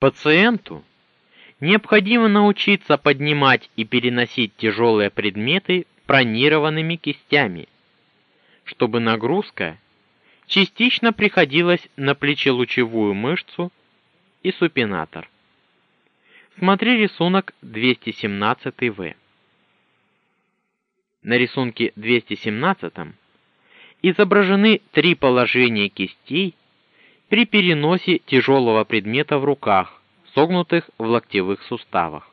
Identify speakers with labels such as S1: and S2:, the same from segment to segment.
S1: Пациенту необходимо научиться поднимать и переносить тяжелые предметы пронированными кистями, чтобы нагрузка частично приходилась на плечелучевую мышцу и супинатор. Смотри рисунок 217В. На рисунке 217 изображены три положения кистей при переносе тяжелого предмета в руках, согнутых в локтевых суставах.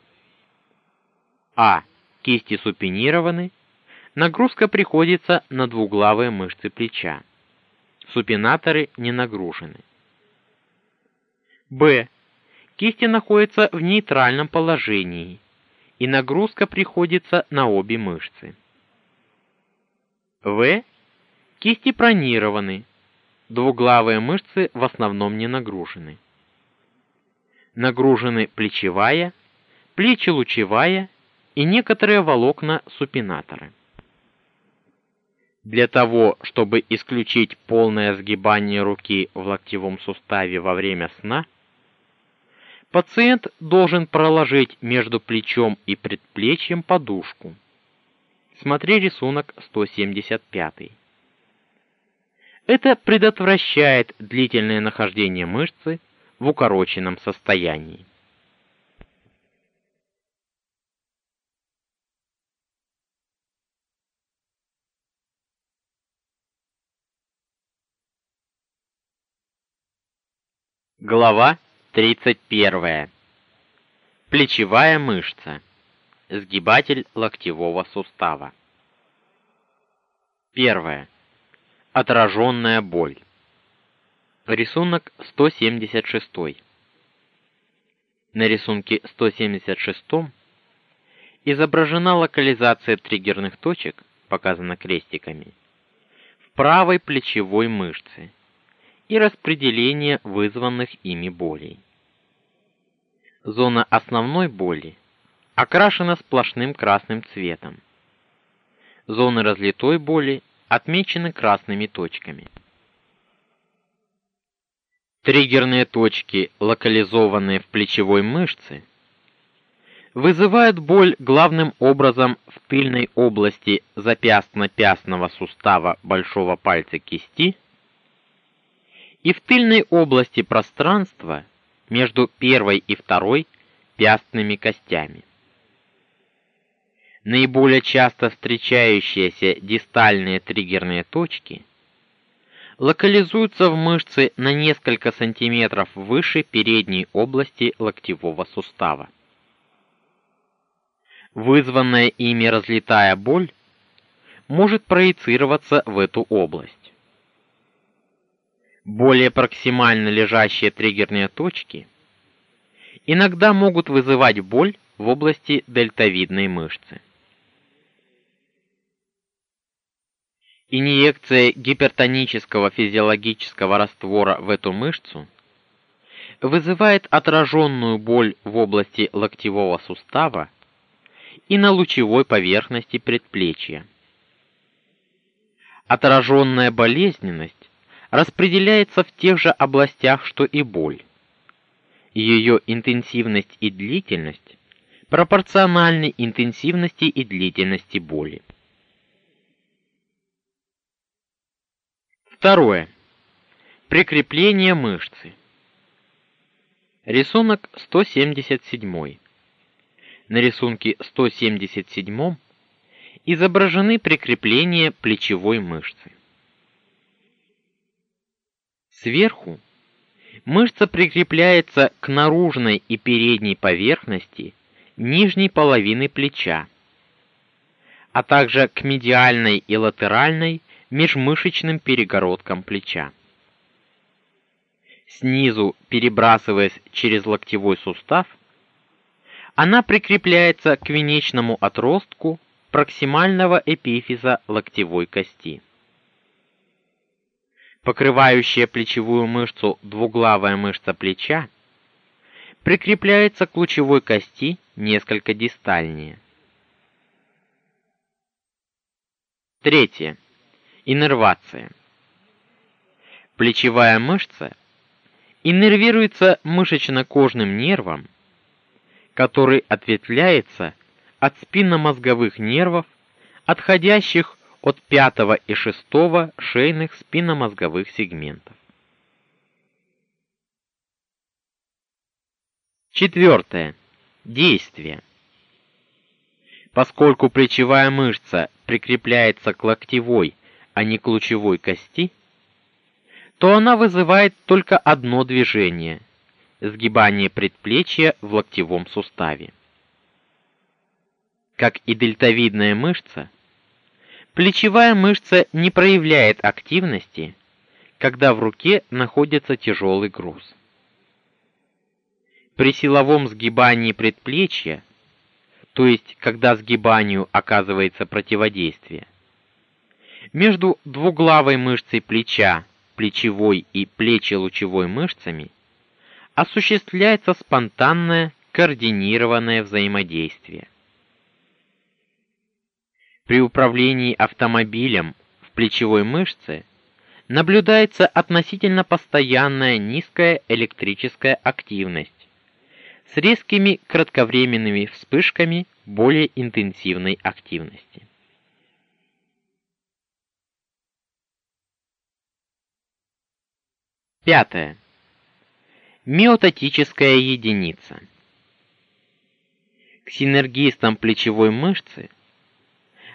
S1: А. Кисти супинированы. Нагрузка приходится на двуглавые мышцы плеча. Супинаторы не нагружены. Б. Кисти находятся в нейтральном положении, и нагрузка приходится на обе мышцы. В. Кисти пронированы. Двуглавые мышцы в основном не нагружены. Нагружены плечевая, плечелучевая и некоторые волокна супинатора. Для того, чтобы исключить полное сгибание руки в локтевом суставе во время сна, пациент должен проложить между плечом и предплечьем подушку. Смотри рисунок 175. Это предотвращает длительное нахождение мышцы в укороченном состоянии. Глава 31. Плечевая мышца. Сгибатель локтевого сустава. Первое. Отраженная боль. Рисунок 176. На рисунке 176 изображена локализация триггерных точек, показана крестиками, в правой плечевой мышце и распределение вызванных ими болей. Зона основной боли окрашена сплошным красным цветом. Зоны разлитой боли отмечены красными точками. Триггерные точки, локализованные в плечевой мышце, вызывают боль главным образом в тыльной области запястно-пястного сустава большого пальца кисти и в тыльной области пространства между первой и второй пястными костями. Наиболее часто встречающиеся дистальные триггерные точки локализуются в мышце на несколько сантиметров выше передней области локтевого сустава. Вызванная ими разлетая боль может проецироваться в эту область. Более проксимально лежащие триггерные точки иногда могут вызывать боль в области дельтовидной мышцы. Инъекция гипертонического физиологического раствора в эту мышцу вызывает отраженную боль в области локтевого сустава и на лучевой поверхности предплечья. Отраженная болезненность распределяется в тех же областях, что и боль. Ее интенсивность и длительность пропорциональны интенсивности и длительности боли. Второе. Прикрепление мышцы. Рисунок 177. На рисунке 177 изображены прикрепления плечевой мышцы. Сверху мышца прикрепляется к наружной и передней поверхности нижней половины плеча, а также к медиальной и латеральной межмышечным перегородкам плеча. Снизу, перебрасываясь через локтевой сустав, она прикрепляется к венечному отростку проксимального эпифиза локтевой кости покрывающая плечевую мышцу двуглавая мышца плеча, прикрепляется к лучевой кости несколько дистальнее. Третье. Иннервация. Плечевая мышца иннервируется мышечно-кожным нервом, который ответвляется от спинномозговых нервов, отходящих от пятого и шестого шейных спинномозговых сегментов. Четвертое. Действие. Поскольку плечевая мышца прикрепляется к локтевой, а не к лучевой кости, то она вызывает только одно движение сгибание предплечья в локтевом суставе. Как и дельтовидная мышца, плечевая мышца не проявляет активности, когда в руке находится тяжелый груз. При силовом сгибании предплечья, то есть когда сгибанию оказывается противодействие, между двуглавой мышцей плеча, плечевой и плечелучевой мышцами осуществляется спонтанное координированное взаимодействие. При управлении автомобилем в плечевой мышце наблюдается относительно постоянная низкая электрическая активность с резкими кратковременными вспышками более интенсивной активности. Пятое. Миотатическая единица. К синергистам плечевой мышцы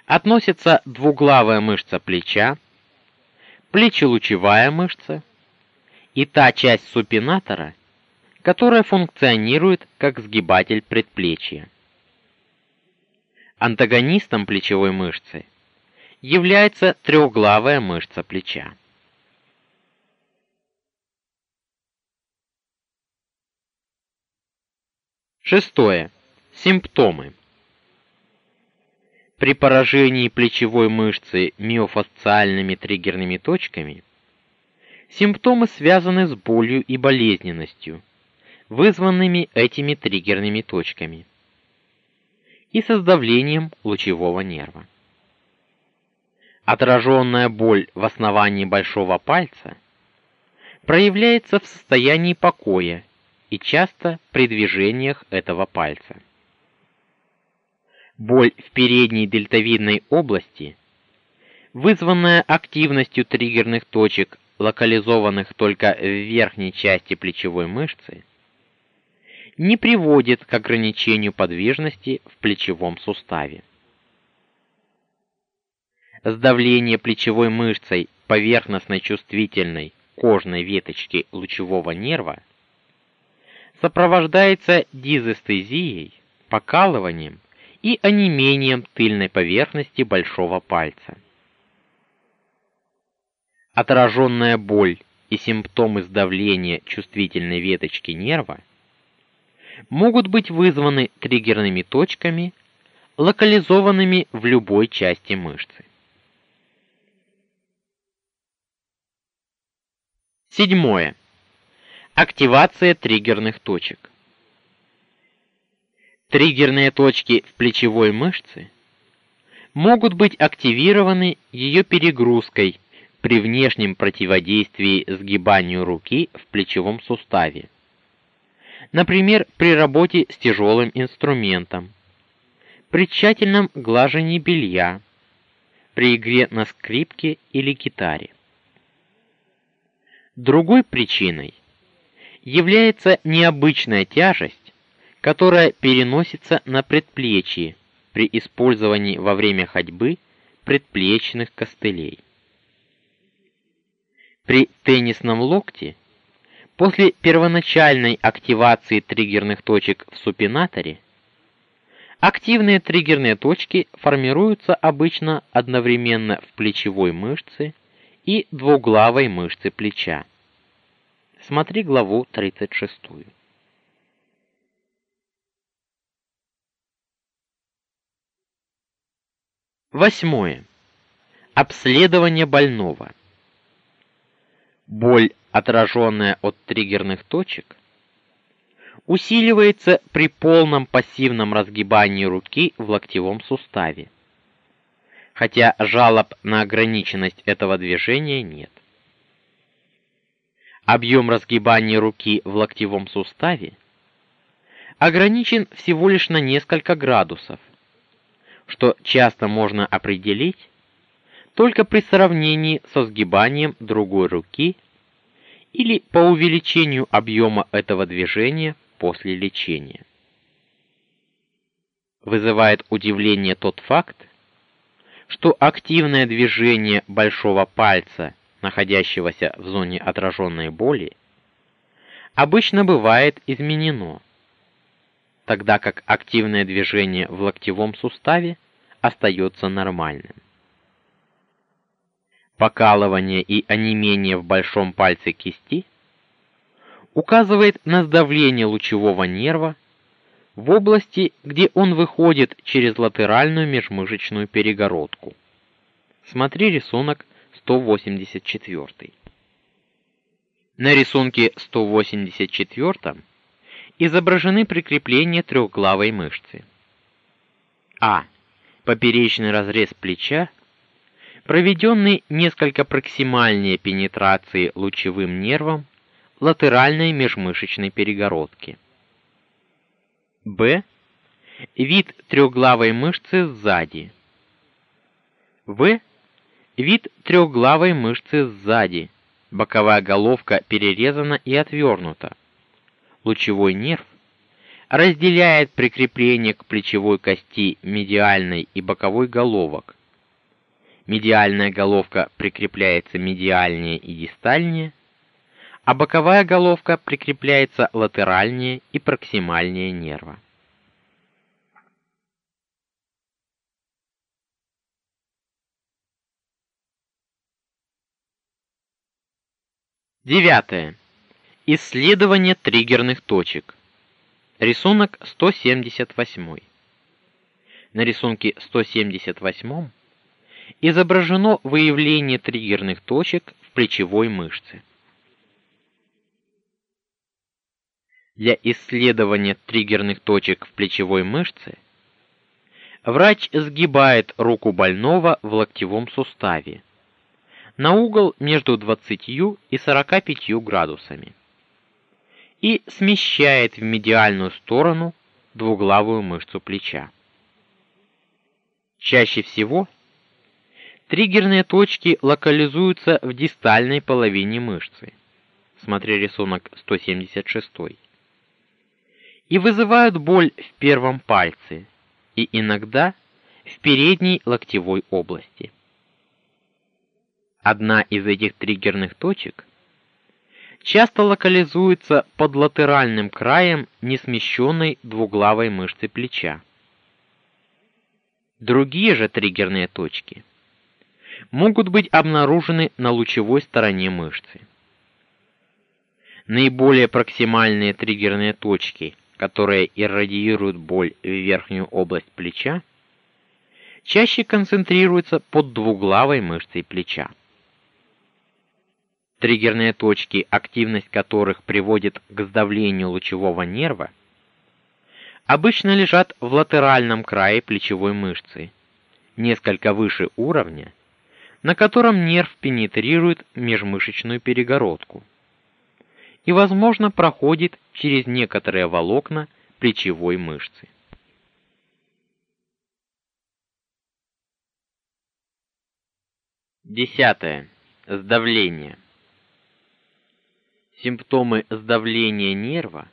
S1: относятся двуглавая мышца плеча, плечелучевая мышца и та часть супинатора, которая функционирует как сгибатель предплечья. Антагонистом плечевой мышцы является трехглавая мышца плеча. Шестое. Симптомы. При поражении плечевой мышцы миофасциальными триггерными точками симптомы связаны с болью и болезненностью, вызванными этими триггерными точками, и с сдавлением лучевого нерва. Отраженная боль в основании большого пальца проявляется в состоянии покоя и часто при движениях этого пальца. Боль в передней дельтовидной области, вызванная активностью триггерных точек, локализованных только в верхней части плечевой мышцы, не приводит к ограничению подвижности в плечевом суставе. Сдавление плечевой мышцей поверхностной чувствительной кожной веточки лучевого нерва сопровождается дизэстезией, покалыванием и онемением тыльной поверхности большого пальца. Отраженная боль и симптомы сдавления чувствительной веточки нерва могут быть вызваны триггерными точками, локализованными в любой части мышцы. Седьмое. Активация триггерных точек. Триггерные точки в плечевой мышце могут быть активированы ее перегрузкой при внешнем противодействии сгибанию руки в плечевом суставе Например, при работе с тяжелым инструментом, при тщательном глажении белья, при игре на скрипке или гитаре. Другой причиной является необычная тяжесть, которая переносится на предплечье при использовании во время ходьбы предплечных костылей. При теннисном локте После первоначальной активации триггерных точек в супинаторе активные триггерные точки формируются обычно одновременно в плечевой мышце и двуглавой мышце плеча. Смотри главу 36. Восьмое. Обследование больного. Боль отраженная от триггерных точек, усиливается при полном пассивном разгибании руки в локтевом суставе. Хотя жалоб на ограниченность этого движения нет. Объем разгибания руки в локтевом суставе ограничен всего лишь на несколько градусов, что часто можно определить только при сравнении со сгибанием другой руки или по увеличению объема этого движения после лечения. Вызывает удивление тот факт, что активное движение большого пальца, находящегося в зоне отраженной боли, обычно бывает изменено, тогда как активное движение в локтевом суставе остается нормальным. Покалывание и онемение в большом пальце кисти указывает на сдавление лучевого нерва в области, где он выходит через латеральную межмышечную перегородку. Смотри рисунок 184. На рисунке 184 изображены прикрепления трехглавой мышцы. А. Поперечный разрез плеча, проведенный несколько проксимальнее пенетрации лучевым нервом латеральной межмышечной перегородки. Б. Вид трехглавой мышцы сзади. В. Вид трехглавой мышцы сзади. Боковая головка перерезана и отвернута. Лучевой нерв разделяет прикрепление к плечевой кости медиальной и боковой головок. Медиальная головка прикрепляется медиальнее и дистальнее, а боковая головка прикрепляется латеральнее и проксимальнее нерва. Девятое. Исследование триггерных точек. Рисунок 178. На рисунке 178 изображено выявление триггерных точек в плечевой мышце. Для исследования триггерных точек в плечевой мышце врач сгибает руку больного в локтевом суставе на угол между 20 и 45 градусами и смещает в медиальную сторону двуглавую мышцу плеча. Чаще всего триггерные точки локализуются в дистальной половине мышцы. Смотри рисунок 176 и вызывают боль в первом пальце и иногда в передней локтевой области. Одна из этих триггерных точек часто локализуется под латеральным краем несмещенной двуглавой мышцы плеча. Другие же триггерные точки могут быть обнаружены на лучевой стороне мышцы. Наиболее проксимальные триггерные точки которые иррадиируют боль в верхнюю область плеча, чаще концентрируются под двуглавой мышцей плеча. Триггерные точки, активность которых приводит к сдавлению лучевого нерва, обычно лежат в латеральном крае плечевой мышцы, несколько выше уровня, на котором нерв пенетрирует межмышечную перегородку и, возможно, проходит через некоторые волокна плечевой мышцы. Десятое. Сдавление. Симптомы сдавления нерва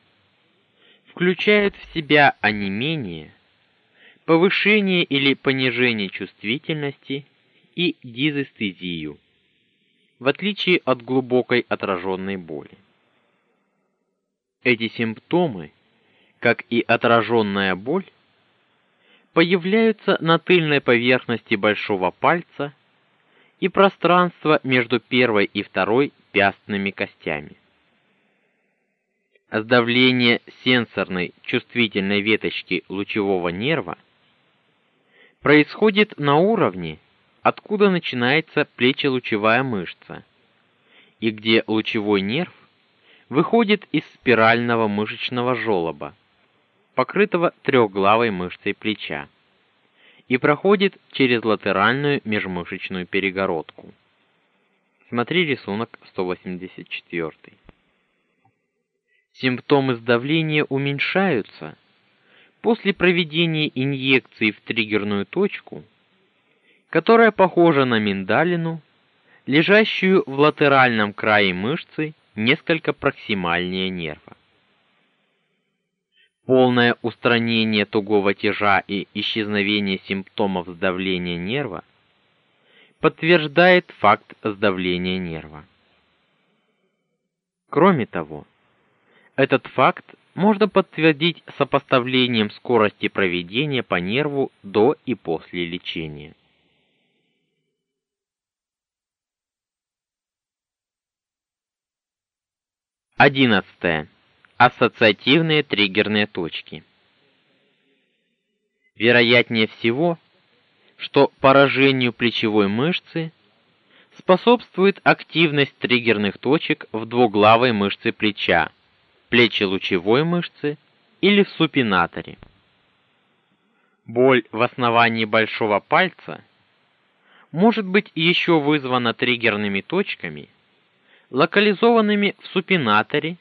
S1: включают в себя онемение, повышение или понижение чувствительности и дизэстезию, в отличие от глубокой отраженной боли. Эти симптомы, как и отраженная боль, появляются на тыльной поверхности большого пальца и пространства между первой и второй пястными костями. Сдавление сенсорной чувствительной веточки лучевого нерва происходит на уровне, откуда начинается плечелучевая мышца, и где лучевой нерв выходит из спирального мышечного желоба, покрытого трехглавой мышцей плеча, и проходит через латеральную межмышечную перегородку. Смотри рисунок 184. Симптомы сдавления уменьшаются после проведения инъекции в триггерную точку, которая похожа на миндалину, лежащую в латеральном крае мышцы несколько проксимальнее нерва. Полное устранение тугого тяжа и исчезновение симптомов сдавления нерва подтверждает факт сдавления нерва. Кроме того, этот факт можно подтвердить сопоставлением скорости проведения по нерву до и после лечения. Одиннадцатое. Ассоциативные триггерные точки. Вероятнее всего, что поражению плечевой мышцы способствует активность триггерных точек в двуглавой мышце плеча, плечелучевой мышце или в супинаторе. Боль в основании большого пальца может быть еще вызвана триггерными точками, локализованными в супинаторе,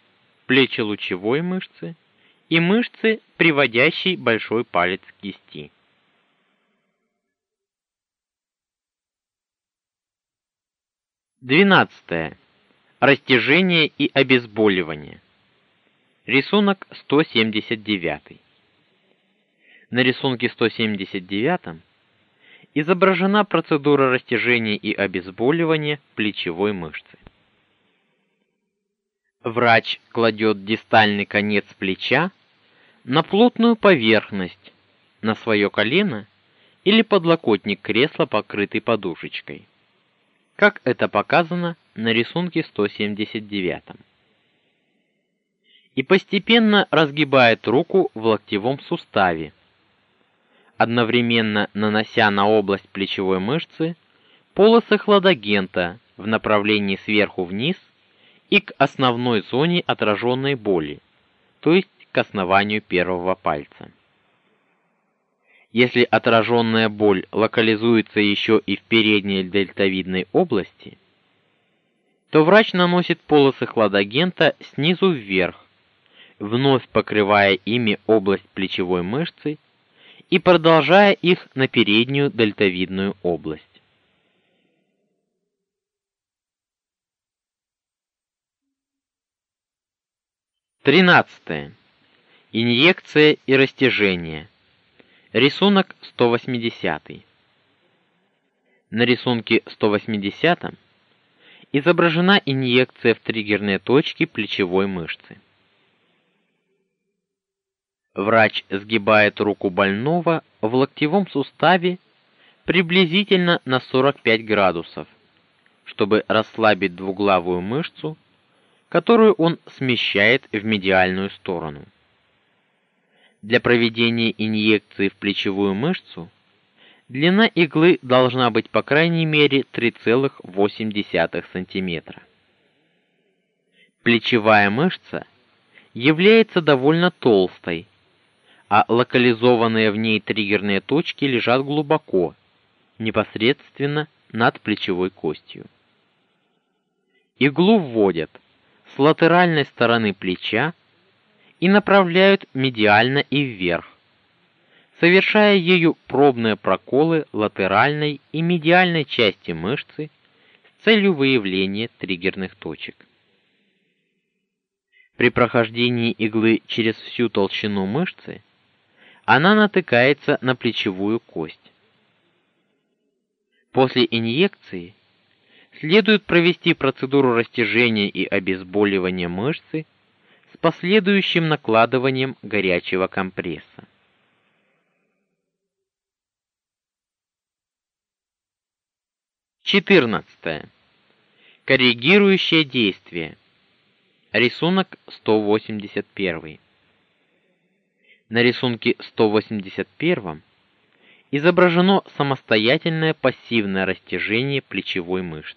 S1: плечелучевой мышце и мышце, приводящей большой палец к кисти. Двенадцатое. Растяжение и обезболивание. Рисунок 179. На рисунке 179 изображена процедура растяжения и обезболивания плечевой мышцы. Врач кладет дистальный конец плеча на плотную поверхность, на свое колено или подлокотник кресла, покрытый подушечкой. Как это показано на рисунке 179 и постепенно разгибает руку в локтевом суставе, одновременно нанося на область плечевой мышцы полосы хладагента в направлении сверху вниз и к основной зоне отраженной боли, то есть к основанию первого пальца. Если отраженная боль локализуется еще и в передней дельтовидной области, то врач наносит полосы хладагента снизу вверх, вновь покрывая ими область плечевой мышцы и продолжая их на переднюю дельтовидную область. Тринадцатое. Инъекция и растяжение. Рисунок 180. На рисунке 180 изображена инъекция в триггерные точки плечевой мышцы. Врач сгибает руку больного в локтевом суставе приблизительно на 45 градусов, чтобы расслабить двуглавую мышцу, которую он смещает в медиальную сторону. Для проведения инъекции в плечевую мышцу длина иглы должна быть по крайней мере 3,8 см. Плечевая мышца является довольно толстой, а локализованные в ней триггерные точки лежат глубоко, непосредственно над плечевой костью. Иглу вводят с латеральной стороны плеча и направляют медиально и вверх, совершая ею пробные проколы латеральной и медиальной части мышцы с целью выявления триггерных точек. При прохождении иглы через всю толщину мышцы она натыкается на плечевую кость. После инъекции следует провести процедуру растяжения и обезболивания мышцы с последующим накладыванием горячего компресса. Четырнадцатое. Корректирующее действие. Рисунок 181. На рисунке 181 изображено самостоятельное пассивное растяжение плечевой мышцы.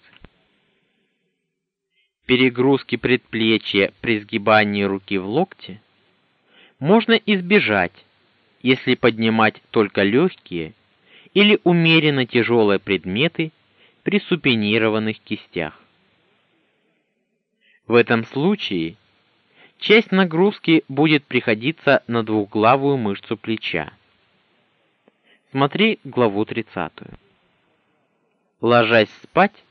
S1: Перегрузки предплечья при сгибании руки в локте можно избежать, если поднимать только легкие или умеренно тяжелые предметы при супинированных кистях. В этом случае часть нагрузки будет приходиться на двухглавую мышцу плеча. Смотри главу 30. Ложась спать,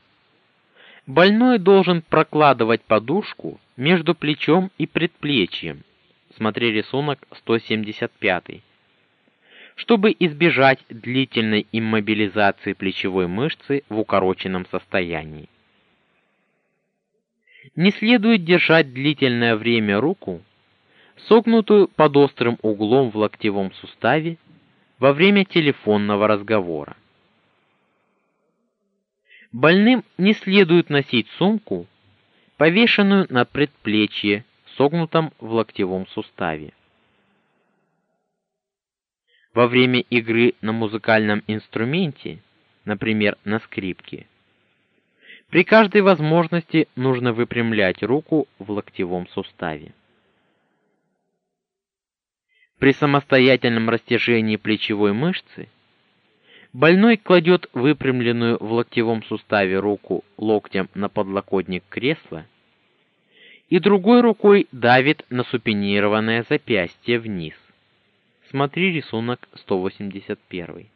S1: больной должен прокладывать подушку между плечом и предплечьем. Смотри рисунок 175. Чтобы избежать длительной иммобилизации плечевой мышцы в укороченном состоянии. Не следует держать длительное время руку согнутую под острым углом в локтевом суставе во время телефонного разговора. Больным не следует носить сумку, повешенную на предплечье, согнутом в локтевом суставе. Во время игры на музыкальном инструменте, например, на скрипке, при каждой возможности нужно выпрямлять руку в локтевом суставе. При самостоятельном растяжении плечевой мышцы больной кладет выпрямленную в локтевом суставе руку локтем на подлокотник кресла и другой рукой давит на супинированное запястье вниз. Смотри рисунок 181.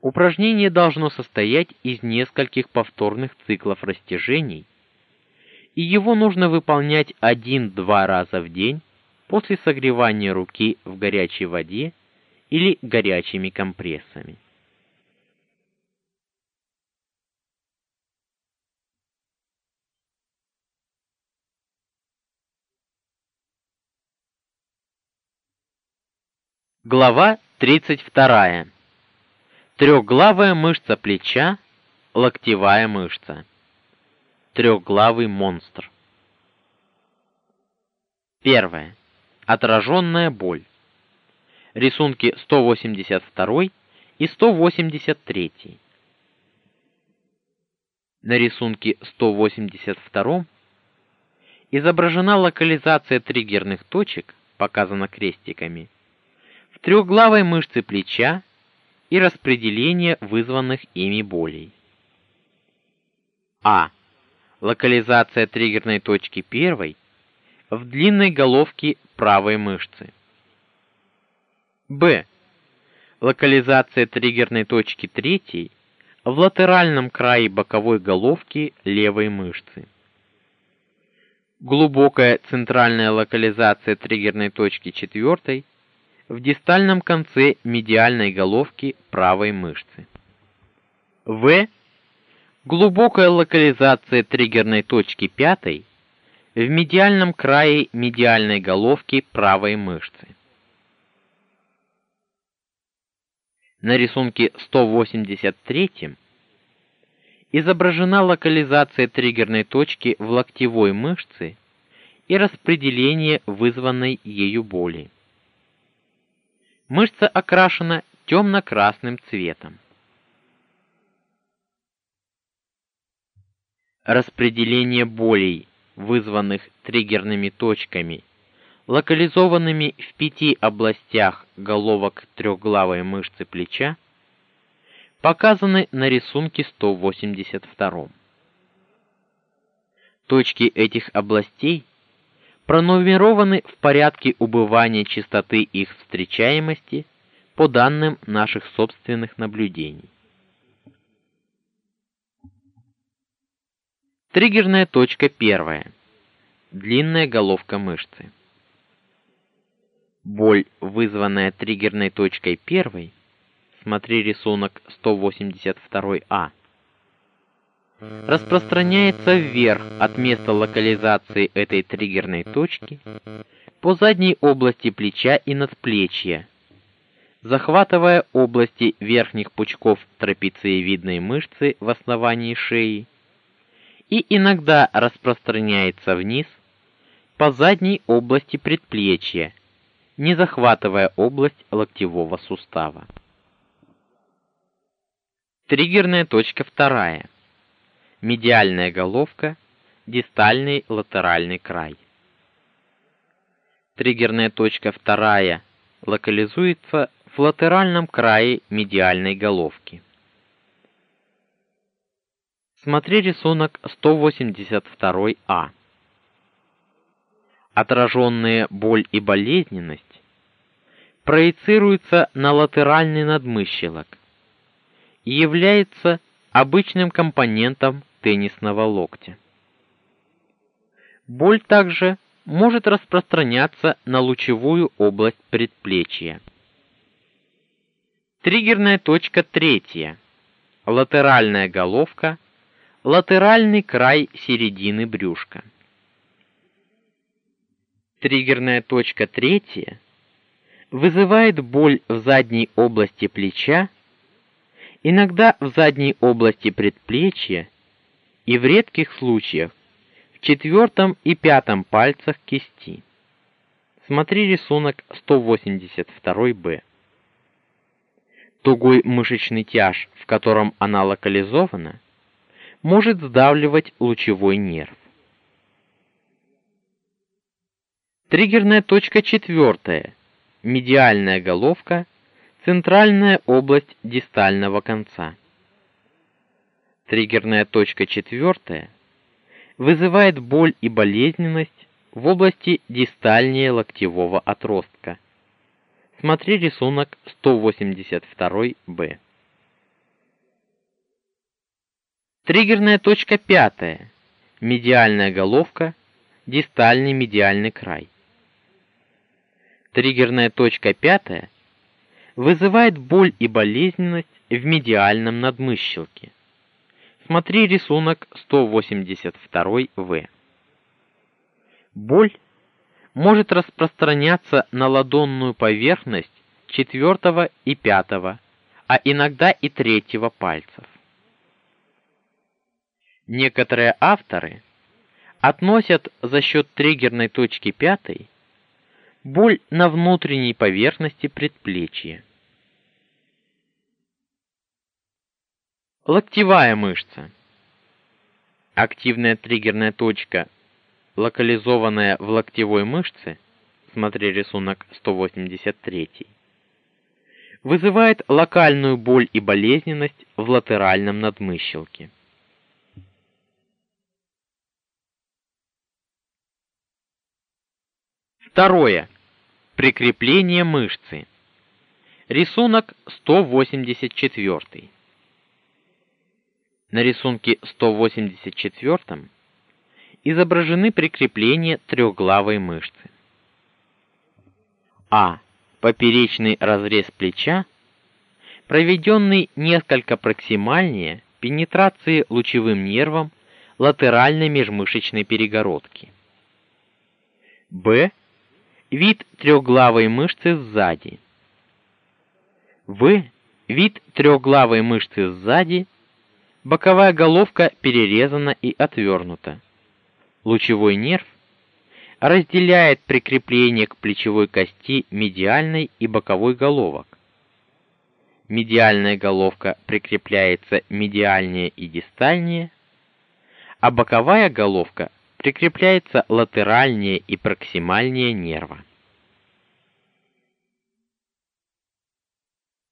S1: Упражнение должно состоять из нескольких повторных циклов растяжений, и его нужно выполнять 1-2 раза в день после согревания руки в горячей воде или горячими компрессами. Глава 32. Трехглавая мышца плеча, локтевая мышца. Трехглавый монстр. Первое. Отраженная боль. Рисунки 182 и 183. На рисунке 182 изображена локализация триггерных точек, показана крестиками, в трехглавой мышце плеча и распределение вызванных ими болей. А. Локализация триггерной точки первой в длинной головке правой мышцы. Б. Локализация триггерной точки третьей в латеральном крае боковой головки левой мышцы. Глубокая центральная локализация триггерной точки четвертой в дистальном конце медиальной головки правой мышцы. В. Глубокая локализация триггерной точки пятой в медиальном крае медиальной головки правой мышцы. На рисунке 183 изображена локализация триггерной точки в локтевой мышце и распределение вызванной ею боли. Мышца окрашена темно-красным цветом. Распределение болей, вызванных триггерными точками, локализованными в пяти областях головок трехглавой мышцы плеча, показаны на рисунке 182. Точки этих областей пронумерованы в порядке убывания частоты их встречаемости по данным наших собственных наблюдений. Триггерная точка первая. Длинная головка мышцы. Боль, вызванная триггерной точкой первой, смотри рисунок 182А, распространяется вверх от места локализации этой триггерной точки по задней области плеча и надплечья, захватывая области верхних пучков трапециевидной мышцы в основании шеи и иногда распространяется вниз по задней области предплечья, не захватывая область локтевого сустава. Триггерная точка вторая медиальная головка, дистальный латеральный край. Триггерная точка вторая локализуется в латеральном крае медиальной головки. Смотри рисунок 182А. Отраженные боль и болезненность проецируются на латеральный надмыщелок и является обычным компонентом теннисного локтя. Боль также может распространяться на лучевую область предплечья. Триггерная точка третья. Латеральная головка, латеральный край середины брюшка. Триггерная точка третья вызывает боль в задней области плеча, иногда в задней области предплечья и в редких случаях в четвертом и пятом пальцах кисти. Смотри рисунок 182-Б. Тугой мышечный тяж, в котором она локализована, может сдавливать лучевой нерв. Триггерная точка четвертая. Медиальная головка, центральная область дистального конца. Триггерная точка четвертая вызывает боль и болезненность в области дистальнее локтевого отростка. Смотри рисунок 182-Б. Триггерная точка пятая. Медиальная головка, дистальный медиальный край. Триггерная точка пятая вызывает боль и болезненность в медиальном надмыщелке. Смотри рисунок 182В. Боль может распространяться на ладонную поверхность четвертого и пятого, а иногда и третьего пальцев. Некоторые авторы относят за счет триггерной точки пятой боль на внутренней поверхности предплечья. Локтевая мышца. Активная триггерная точка, локализованная в локтевой мышце, смотри рисунок 183, вызывает локальную боль и болезненность в латеральном надмыщелке. Второе. Прикрепление мышцы. Рисунок 184. На рисунке 184 изображены прикрепления трехглавой мышцы. А. Поперечный разрез плеча, проведенный несколько проксимальнее пенетрации лучевым нервом латеральной межмышечной перегородки. Б. Вид трехглавой мышцы сзади. В. Вид трехглавой мышцы сзади Боковая головка перерезана и отвернута. Лучевой нерв разделяет прикрепление к плечевой кости медиальной и боковой головок. Медиальная головка прикрепляется медиальнее и дистальнее, а боковая головка прикрепляется латеральнее и проксимальнее нерва.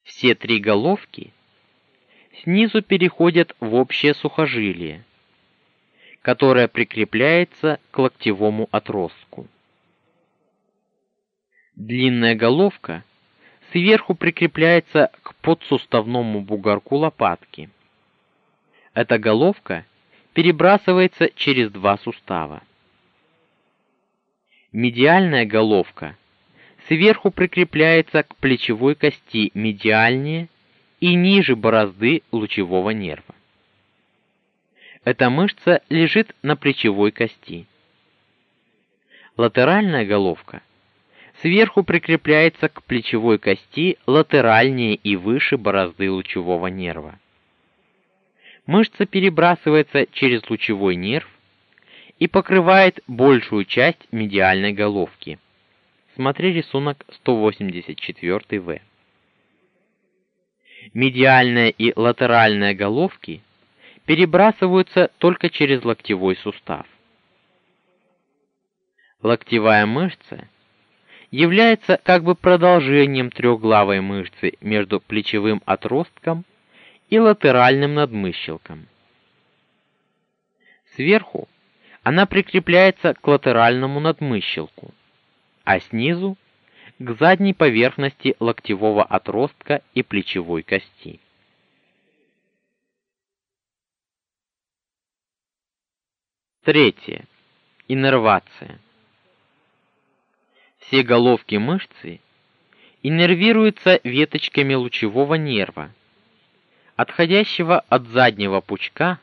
S1: Все три головки снизу переходят в общее сухожилие, которое прикрепляется к локтевому отростку. Длинная головка сверху прикрепляется к подсуставному бугорку лопатки. Эта головка перебрасывается через два сустава. Медиальная головка сверху прикрепляется к плечевой кости медиальнее и ниже борозды лучевого нерва. Эта мышца лежит на плечевой кости. Латеральная головка сверху прикрепляется к плечевой кости латеральнее и выше борозды лучевого нерва. Мышца перебрасывается через лучевой нерв и покрывает большую часть медиальной головки. Смотри рисунок 184В медиальная и латеральная головки перебрасываются только через локтевой сустав. Локтевая мышца является как бы продолжением трехглавой мышцы между плечевым отростком и латеральным надмыщелком. Сверху она прикрепляется к латеральному надмыщелку, а снизу к задней поверхности локтевого отростка и плечевой кости. Третье. Иннервация. Все головки мышцы иннервируются веточками лучевого нерва, отходящего от заднего пучка,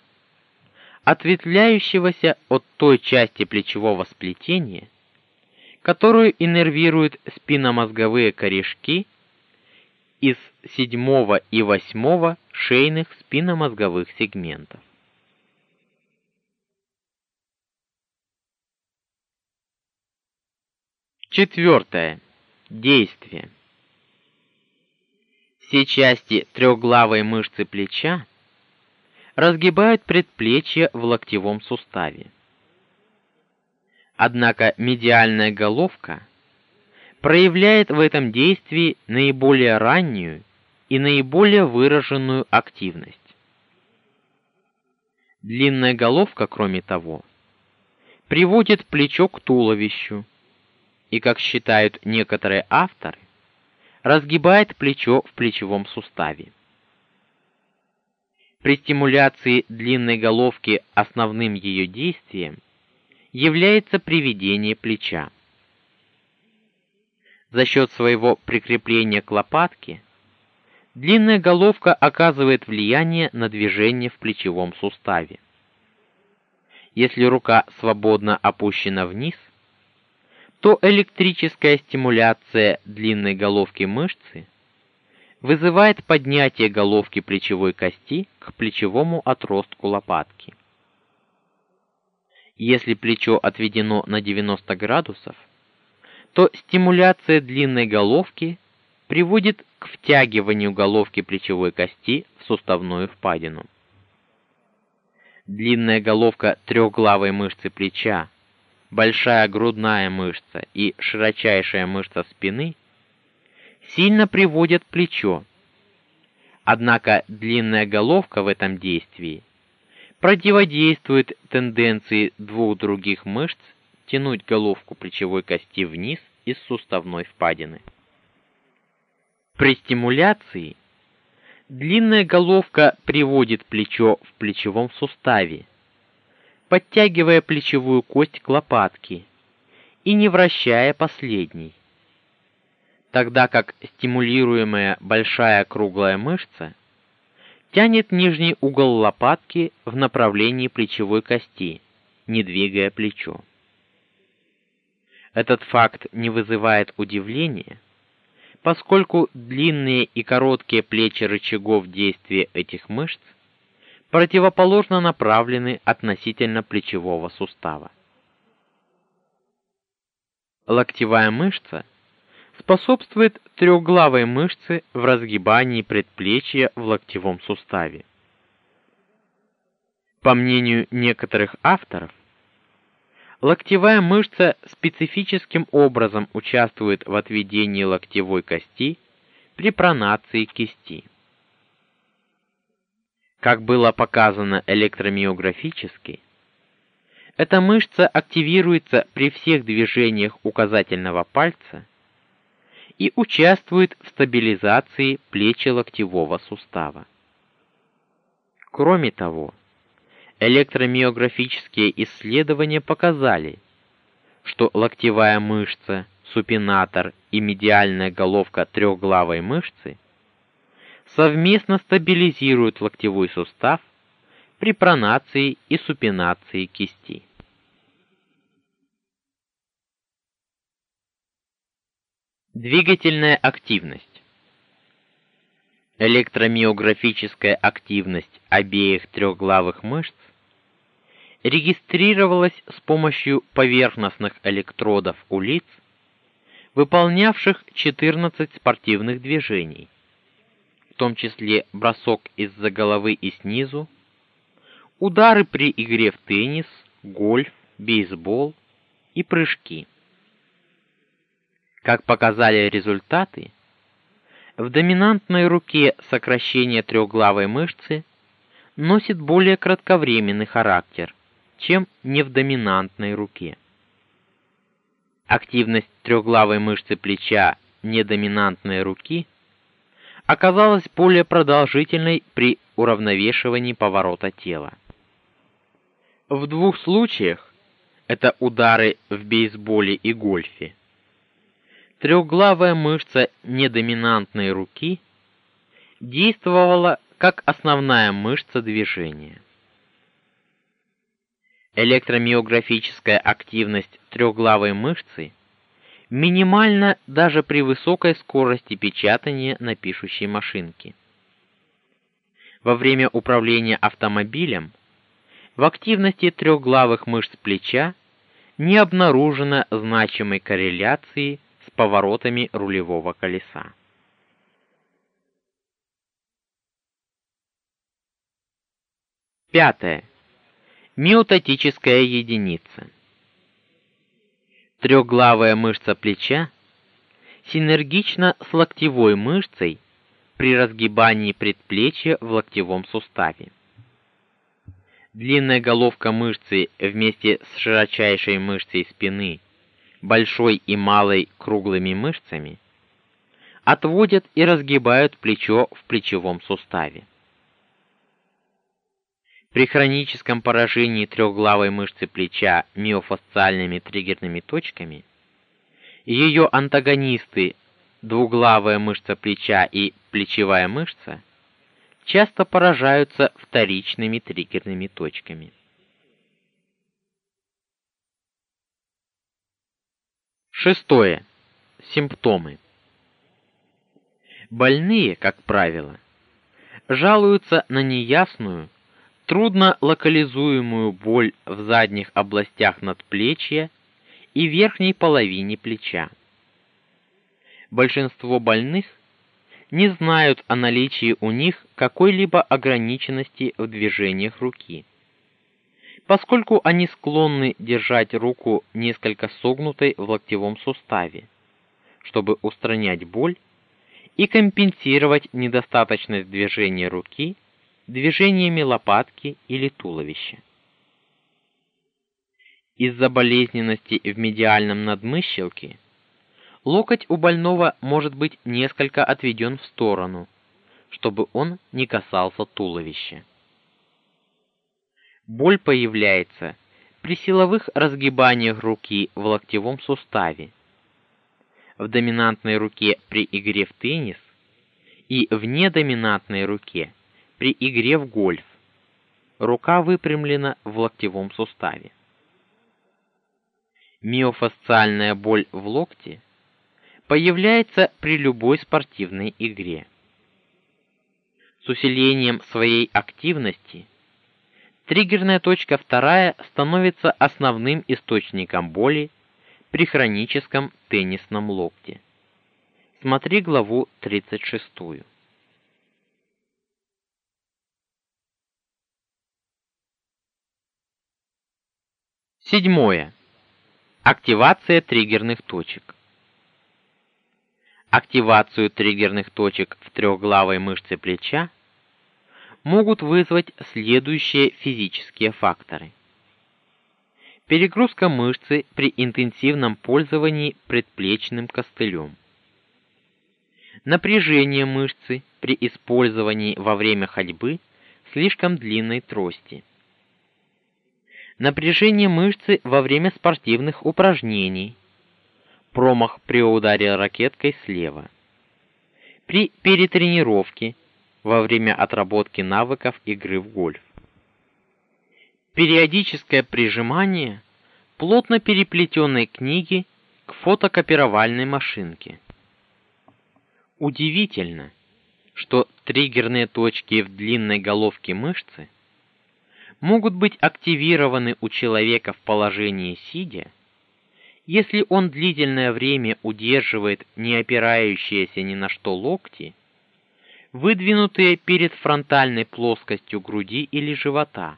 S1: ответвляющегося от той части плечевого сплетения, которую иннервируют спинномозговые корешки из седьмого и восьмого шейных спинномозговых сегментов. Четвертое. Действие. Все части трехглавой мышцы плеча разгибают предплечье в локтевом суставе. Однако медиальная головка проявляет в этом действии наиболее раннюю и наиболее выраженную активность. Длинная головка, кроме того, приводит плечо к туловищу и, как считают некоторые авторы, разгибает плечо в плечевом суставе. При стимуляции длинной головки основным ее действием является приведение плеча. За счет своего прикрепления к лопатке длинная головка оказывает влияние на движение в плечевом суставе. Если рука свободно опущена вниз, то электрическая стимуляция длинной головки мышцы вызывает поднятие головки плечевой кости к плечевому отростку лопатки. Если плечо отведено на 90 градусов, то стимуляция длинной головки приводит к втягиванию головки плечевой кости в суставную впадину. Длинная головка трехглавой мышцы плеча большая грудная мышца и широчайшая мышца спины сильно приводят плечо. Однако длинная головка в этом действии противодействует тенденции двух других мышц тянуть головку плечевой кости вниз из суставной впадины. При стимуляции длинная головка приводит плечо в плечевом суставе, подтягивая плечевую кость к лопатке и не вращая последней. Тогда как стимулируемая большая круглая мышца тянет нижний угол лопатки в направлении плечевой кости, не двигая плечо. Этот факт не вызывает удивления, поскольку длинные и короткие плечи рычагов действия этих мышц противоположно направлены относительно плечевого сустава. Локтевая мышца способствует трехглавой мышце в разгибании предплечья в локтевом суставе. По мнению некоторых авторов, локтевая мышца специфическим образом участвует в отведении локтевой кости при пронации кисти. Как было показано электромиографически, эта мышца активируется при всех движениях указательного пальца и участвует в стабилизации плечи-локтевого сустава. Кроме того, электромиографические исследования показали, что локтевая мышца, супинатор и медиальная головка трехглавой мышцы совместно стабилизируют локтевой сустав при пронации и супинации кисти. Двигательная активность. Электромиографическая активность обеих трехглавых мышц регистрировалась с помощью поверхностных электродов у лиц, выполнявших 14 спортивных движений в том числе бросок из-за головы и снизу, удары при игре в теннис, гольф, бейсбол и прыжки. Как показали результаты, в доминантной руке сокращение трехглавой мышцы носит более кратковременный характер, чем не в доминантной руке. Активность трехглавой мышцы плеча недоминантной руки оказалась более продолжительной при уравновешивании поворота тела. В двух случаях это удары в бейсболе и гольфе. Трехглавая мышца недоминантной руки действовала как основная мышца движения. Электромиографическая активность трехглавой мышцы минимальна даже при высокой скорости печатания на пишущей машинке. Во время управления автомобилем в активности трехглавых мышц плеча не обнаружено значимой корреляции поворотами рулевого колеса. Пятое. Миотатическая единица. Трехглавая мышца плеча синергична с локтевой мышцей при разгибании предплечья в локтевом суставе. Длинная головка мышцы вместе с широчайшей мышцей спины, большой и малой круглыми мышцами отводят и разгибают плечо в плечевом суставе. При хроническом поражении трехглавой мышцы плеча миофасциальными триггерными точками ее антагонисты двуглавая мышца плеча и плечевая мышца часто поражаются вторичными триггерными точками. Шестое. Симптомы. Больные, как правило, жалуются на неясную трудно локализуемую боль в задних областях надплечья и верхней половине плеча. Большинство больных не знают о наличии у них какой-либо ограниченности в движениях руки. Поскольку они склонны держать руку несколько согнутой в локтевом суставе, чтобы устранять боль и компенсировать недостаточность движения руки движениями лопатки или туловища. Из-за болезненности в медиальном надмыщелке локоть у больного может быть несколько отведен в сторону, чтобы он не касался туловища. Боль появляется при силовых разгибаниях руки в локтевом суставе, в доминантной руке при игре в теннис и в недоминантной руке при игре в гольф. Рука выпрямлена в локтевом суставе. Миофасциальная боль в локте появляется при любой спортивной игре. С усилением своей активности триггерная точка вторая становится основным источником боли при хроническом теннисном локте. Смотри главу 36. Седьмое. Активация триггерных точек. Активацию триггерных точек в трехглавой мышце плеча могут вызвать следующие физические факторы. Перегрузка мышцы при интенсивном пользовании предплечным костылем. Напряжение мышцы при использовании во время ходьбы слишком длинной трости напряжение мышцы во время спортивных упражнений, промах при ударе ракеткой слева, при перетренировке во время отработки навыков игры в гольф. Периодическое прижимание плотно переплетенной книги к фотокопировальной машинке. Удивительно, что триггерные точки в длинной головке мышцы могут быть активированы у человека в положении сидя, если он длительное время удерживает не опирающиеся ни на что локти, выдвинутые перед фронтальной плоскостью груди или живота.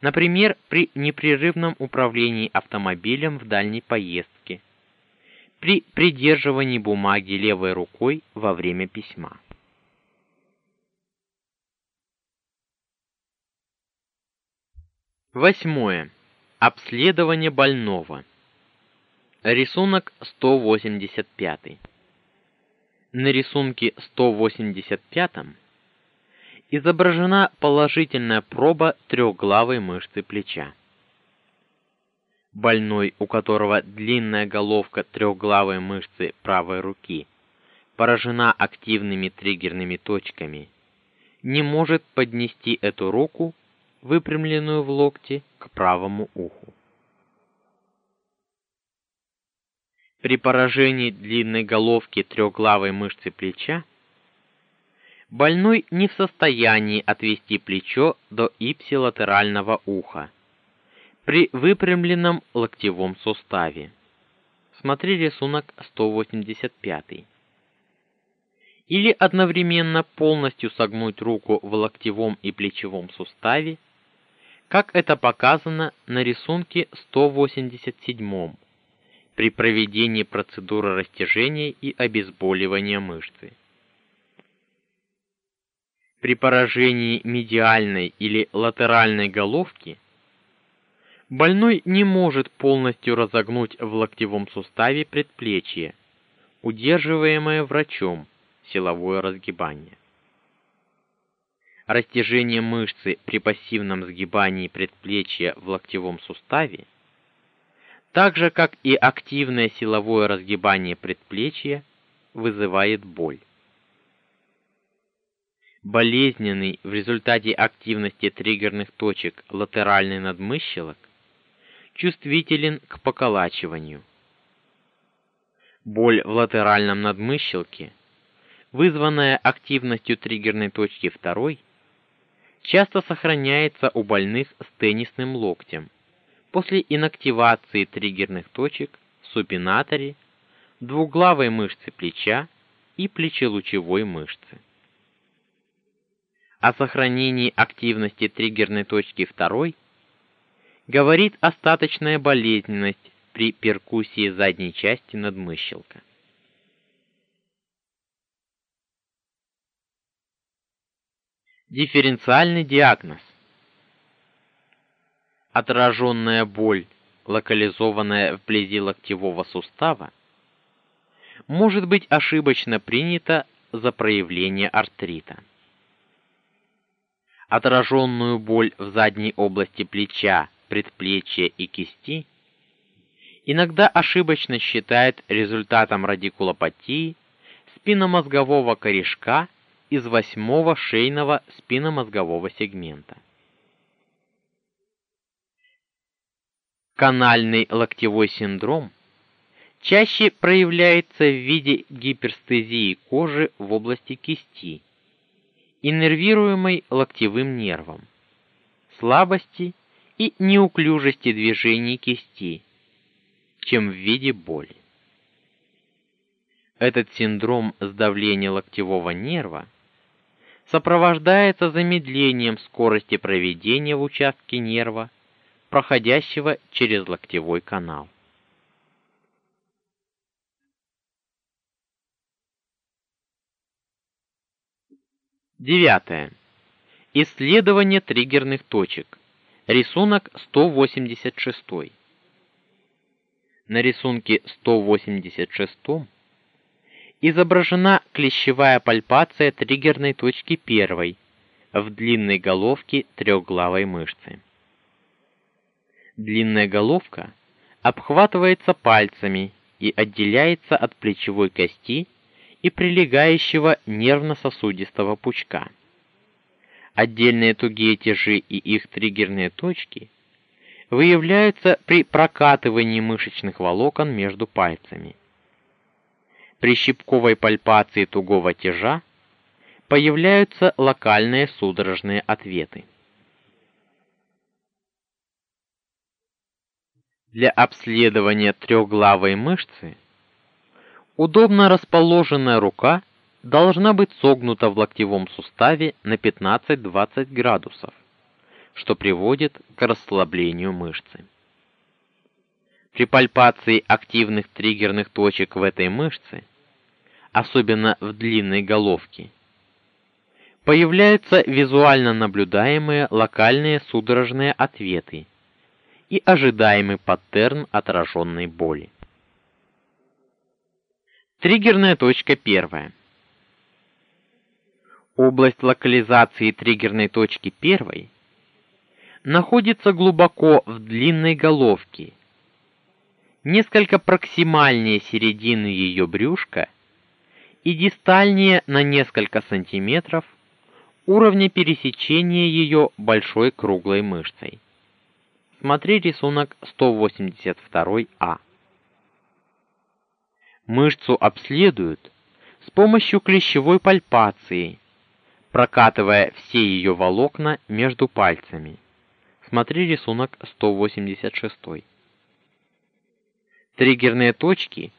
S1: Например, при непрерывном управлении автомобилем в дальней поездке, при придерживании бумаги левой рукой во время письма. Восьмое. Обследование больного. Рисунок 185. На рисунке 185 изображена положительная проба трехглавой мышцы плеча. Больной, у которого длинная головка трехглавой мышцы правой руки поражена активными триггерными точками, не может поднести эту руку выпрямленную в локте, к правому уху. При поражении длинной головки трехглавой мышцы плеча больной не в состоянии отвести плечо до ипсилатерального уха при выпрямленном локтевом суставе. Смотри рисунок 185. Или одновременно полностью согнуть руку в локтевом и плечевом суставе как это показано на рисунке 187 при проведении процедуры растяжения и обезболивания мышцы. При поражении медиальной или латеральной головки больной не может полностью разогнуть в локтевом суставе предплечье, удерживаемое врачом, силовое разгибание. Растяжение мышцы при пассивном сгибании предплечья в локтевом суставе, так же как и активное силовое разгибание предплечья, вызывает боль. Болезненный в результате активности триггерных точек латеральный надмыщелок чувствителен к покалачиванию. Боль в латеральном надмыщелке, вызванная активностью триггерной точки второй, часто сохраняется у больных с теннисным локтем после инактивации триггерных точек в супинаторе, двуглавой мышцы плеча и плечелучевой мышцы. О сохранении активности триггерной точки второй говорит остаточная болезненность при перкуссии задней части надмыщелка. Дифференциальный диагноз. Отраженная боль, локализованная вблизи локтевого сустава, может быть ошибочно принята за проявление артрита. Отраженную боль в задней области плеча, предплечья и кисти иногда ошибочно считают результатом радикулопатии спинномозгового корешка из восьмого шейного спинномозгового сегмента. Канальный локтевой синдром чаще проявляется в виде гиперстезии кожи в области кисти, иннервируемой локтевым нервом, слабости и неуклюжести движений кисти, чем в виде боли. Этот синдром сдавления локтевого нерва сопровождается замедлением скорости проведения в участке нерва, проходящего через локтевой канал. Девятое. Исследование триггерных точек. Рисунок 186. На рисунке 186 изображена клещевая пальпация триггерной точки первой в длинной головке трехглавой мышцы. Длинная головка обхватывается пальцами и отделяется от плечевой кости и прилегающего нервно-сосудистого пучка. Отдельные тугие тяжи и их триггерные точки выявляются при прокатывании мышечных волокон между пальцами. При щипковой пальпации тугого тяжа появляются локальные судорожные ответы. Для обследования трехглавой мышцы удобно расположенная рука должна быть согнута в локтевом суставе на 15-20 градусов, что приводит к расслаблению мышцы. При пальпации активных триггерных точек в этой мышце особенно в длинной головке. появляются визуально наблюдаемые локальные судорожные ответы и ожидаемый паттерн отраженной боли. Триггерная точка первая. Область локализации триггерной точки первой находится глубоко в длинной головке, несколько проксимальнее середины ее брюшка и дистальнее на несколько сантиметров уровня пересечения ее большой круглой мышцей. Смотри рисунок 182А. Мышцу обследуют с помощью клещевой пальпации, прокатывая все ее волокна между пальцами. Смотри рисунок 186. Триггерные точки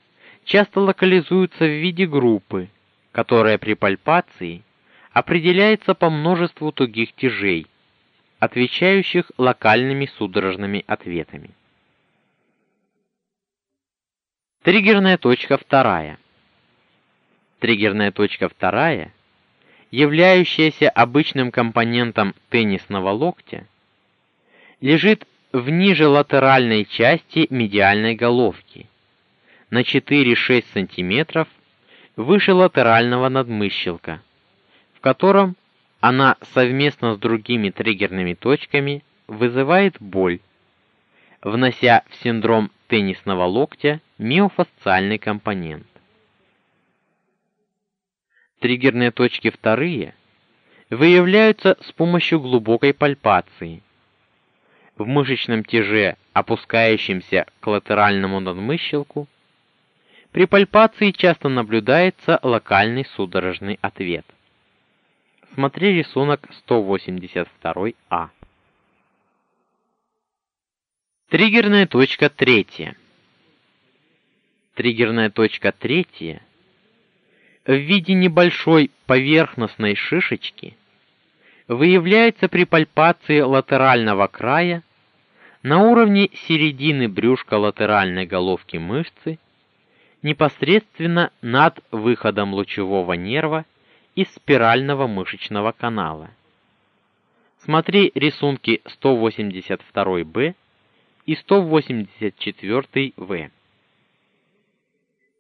S1: часто локализуются в виде группы, которая при пальпации определяется по множеству тугих тяжей, отвечающих локальными судорожными ответами. Триггерная точка вторая. Триггерная точка вторая, являющаяся обычным компонентом теннисного локтя, лежит в ниже латеральной части медиальной головки на 4-6 см выше латерального надмыщелка котором она совместно с другими триггерными точками вызывает боль, внося в синдром теннисного локтя миофасциальный компонент. Триггерные точки вторые выявляются с помощью глубокой пальпации. В мышечном тяже, опускающемся к латеральному надмыщелку, при пальпации часто наблюдается локальный судорожный ответ. Смотри рисунок 182А. Триггерная точка третья. Триггерная точка третья в виде небольшой поверхностной шишечки выявляется при пальпации латерального края на уровне середины брюшка латеральной головки мышцы непосредственно над выходом лучевого нерва из спирального мышечного канала. Смотри рисунки 182-Б и 184-В.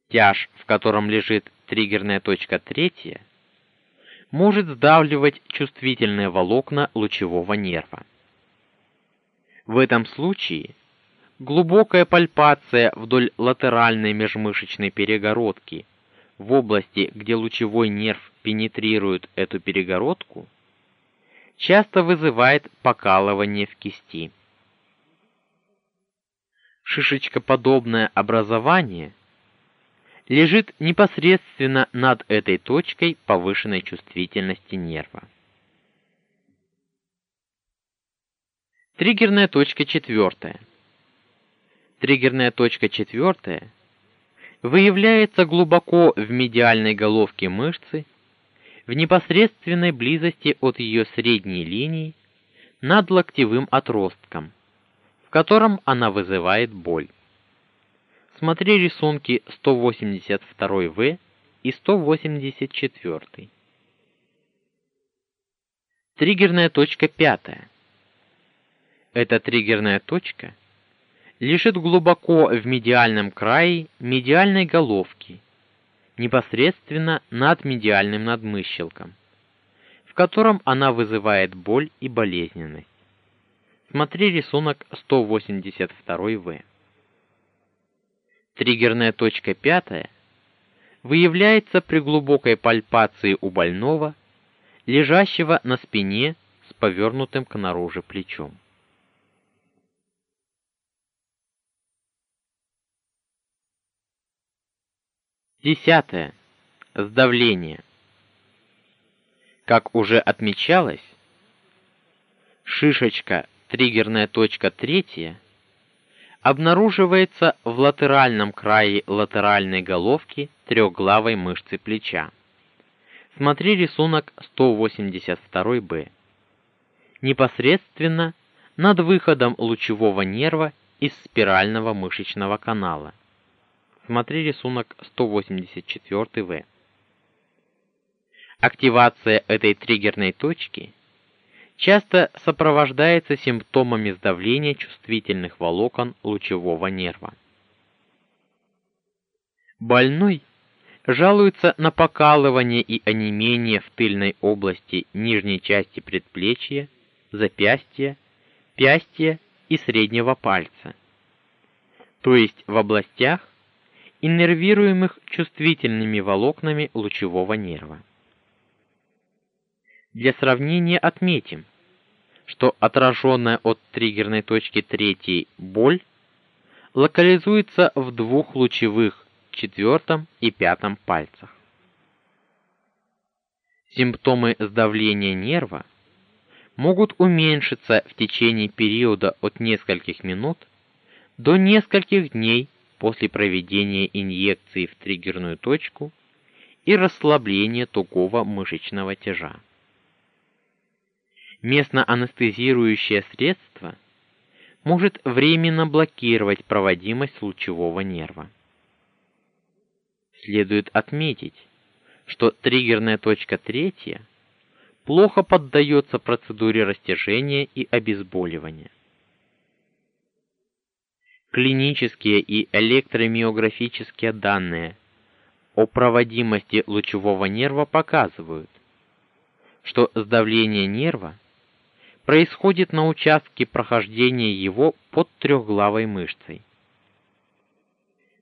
S1: Тяж, в котором лежит триггерная точка третья, может сдавливать чувствительные волокна лучевого нерва. В этом случае глубокая пальпация вдоль латеральной межмышечной перегородки в области, где лучевой нерв пенетрирует эту перегородку, часто вызывает покалывание в кисти. Шишечкоподобное образование лежит непосредственно над этой точкой повышенной чувствительности нерва. Триггерная точка четвертая. Триггерная точка четвертая выявляется глубоко в медиальной головке мышцы в непосредственной близости от ее средней линии над локтевым отростком, в котором она вызывает боль. Смотри рисунки 182В и 184. Триггерная точка пятая. Эта триггерная точка лежит глубоко в медиальном крае медиальной головки непосредственно над медиальным надмыщелком, в котором она вызывает боль и болезненность. Смотри рисунок 182В. Триггерная точка пятая выявляется при глубокой пальпации у больного, лежащего на спине с повернутым к наружу плечом. Десятое. Сдавление. Как уже отмечалось, шишечка, триггерная точка третья, обнаруживается в латеральном крае латеральной головки трехглавой мышцы плеча. Смотри рисунок 182-Б. Непосредственно над выходом лучевого нерва из спирального мышечного канала. Смотри рисунок 184В. Активация этой триггерной точки часто сопровождается симптомами сдавления чувствительных волокон лучевого нерва. Больной жалуется на покалывание и онемение в тыльной области нижней части предплечья, запястья, пястья и среднего пальца, то есть в областях, иннервируемых чувствительными волокнами лучевого нерва. Для сравнения отметим, что отраженная от триггерной точки третьей боль локализуется в двух лучевых четвертом и пятом пальцах. Симптомы сдавления нерва могут уменьшиться в течение периода от нескольких минут до нескольких дней после проведения инъекции в триггерную точку и расслабления тугого мышечного тяжа. Местно-анестезирующее средство может временно блокировать проводимость лучевого нерва. Следует отметить, что триггерная точка третья плохо поддается процедуре растяжения и обезболивания. Клинические и электромиографические данные о проводимости лучевого нерва показывают, что сдавление нерва происходит на участке прохождения его под трехглавой мышцей.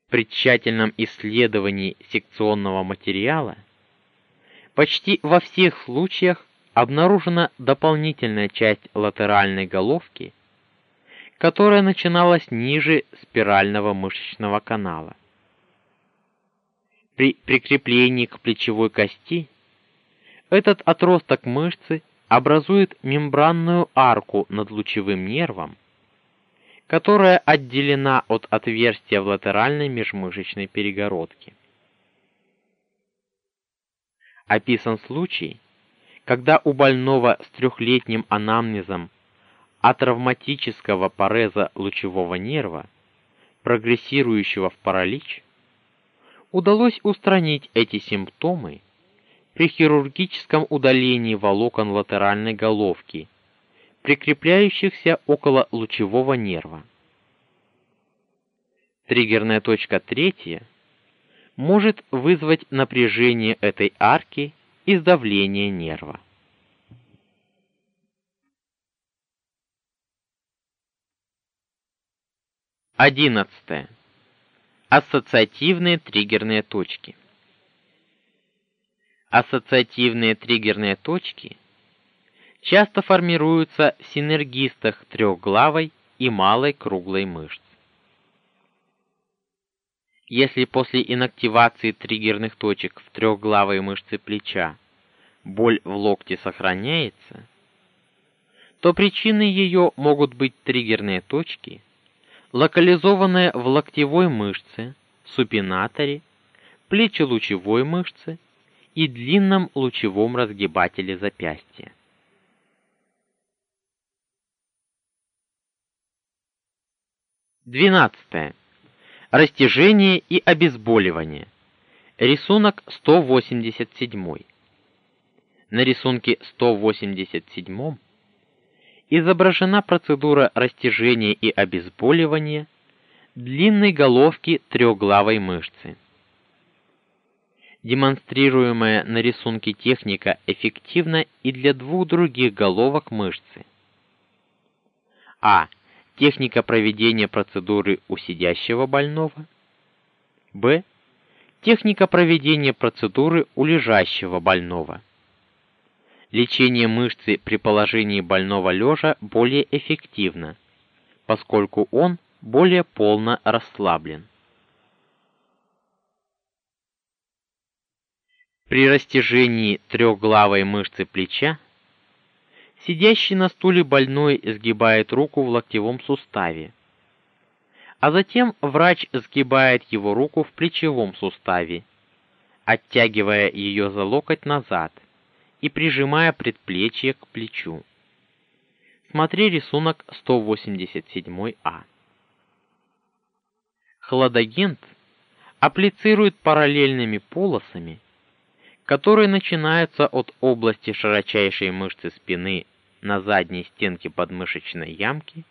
S1: При тщательном исследовании секционного материала почти во всех случаях обнаружена дополнительная часть латеральной головки, которая начиналась ниже спирального мышечного канала. При прикреплении к плечевой кости этот отросток мышцы образует мембранную арку над лучевым нервом, которая отделена от отверстия в латеральной межмышечной перегородке. Описан случай, когда у больного с трехлетним анамнезом атравматического пареза лучевого нерва, прогрессирующего в паралич, удалось устранить эти симптомы при хирургическом удалении волокон латеральной головки, прикрепляющихся около лучевого нерва. Триггерная точка третья может вызвать напряжение этой арки и сдавление нерва. Одиннадцатое. Ассоциативные триггерные точки. Ассоциативные триггерные точки часто формируются в синергистах трехглавой и малой круглой мышц. Если после инактивации триггерных точек в трехглавой мышце плеча боль в локте сохраняется, то причиной ее могут быть триггерные точки, локализованные в локтевой мышце, супинаторе, плечелучевой мышце и длинном лучевом разгибателе запястья. Двенадцатое. Растяжение и обезболивание. Рисунок 187. На рисунке 187 изображена процедура растяжения и обезболивания длинной головки трехглавой мышцы демонстрируемая на рисунке техника эффективна и для двух других головок мышцы. А. Техника проведения процедуры у сидящего больного. Б. Техника проведения процедуры у лежащего больного. Лечение мышцы при положении больного лежа более эффективно, поскольку он более полно расслаблен. При растяжении трехглавой мышцы плеча сидящий на стуле больной сгибает руку в локтевом суставе, а затем врач сгибает его руку в плечевом суставе, оттягивая ее за локоть назад и прижимая предплечье к плечу. Смотри рисунок 187А. Хладагент апплицирует параллельными полосами которые начинаются от области широчайшей мышцы спины на задней стенке подмышечной ямки,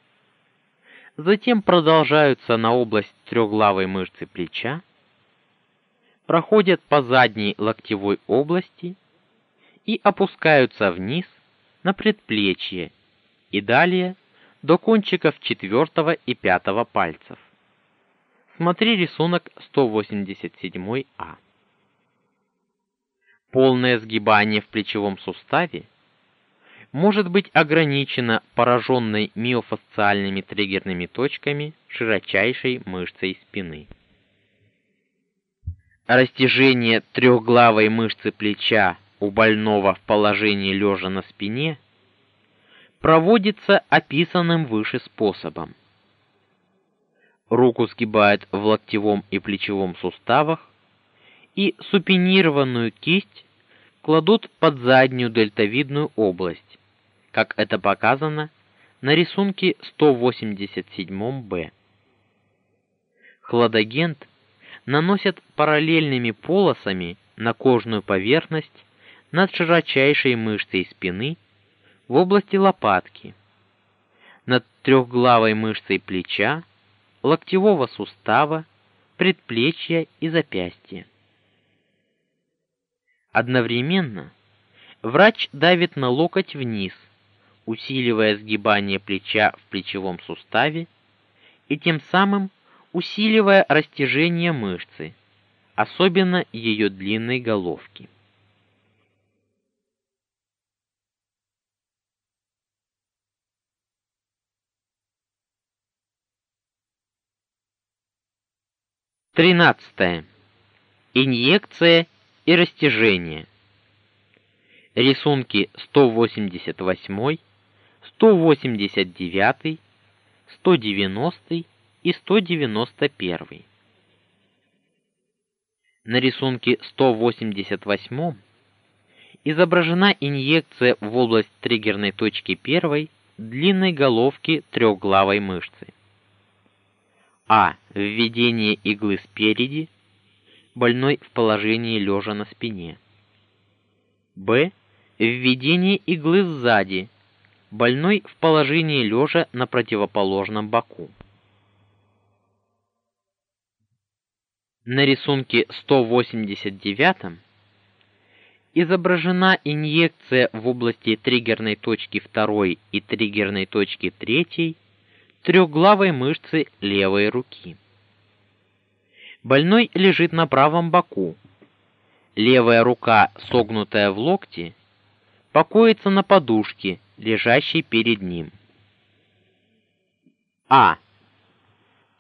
S1: затем продолжаются на область трехглавой мышцы плеча, проходят по задней локтевой области и опускаются вниз на предплечье и далее до кончиков четвертого и пятого пальцев. Смотри рисунок 187А. Полное сгибание в плечевом суставе может быть ограничено пораженной миофасциальными триггерными точками широчайшей мышцей спины. Растяжение трехглавой мышцы плеча у больного в положении лежа на спине проводится описанным выше способом. Руку сгибают в локтевом и плечевом суставах и супинированную кисть кладут под заднюю дельтовидную область, как это показано на рисунке 187-Б. Хладагент наносят параллельными полосами на кожную поверхность над широчайшей мышцей спины в области лопатки, над трехглавой мышцей плеча, локтевого сустава, предплечья и запястья. Одновременно врач давит на локоть вниз, усиливая сгибание плеча в плечевом суставе и тем самым усиливая растяжение мышцы, особенно ее длинной головки. Тринадцатое. Инъекция и растяжение. Рисунки 188, 189, 190 и 191. На рисунке 188 изображена инъекция в область триггерной точки первой длинной головки трехглавой мышцы. А. Введение иглы спереди, больной в положении лежа на спине. Б. Введение иглы сзади, больной в положении лежа на противоположном боку. На рисунке 189 изображена инъекция в области триггерной точки 2 и триггерной точки 3 трехглавой мышцы левой руки. Больной лежит на правом боку. Левая рука, согнутая в локте, покоится на подушке, лежащей перед ним. А.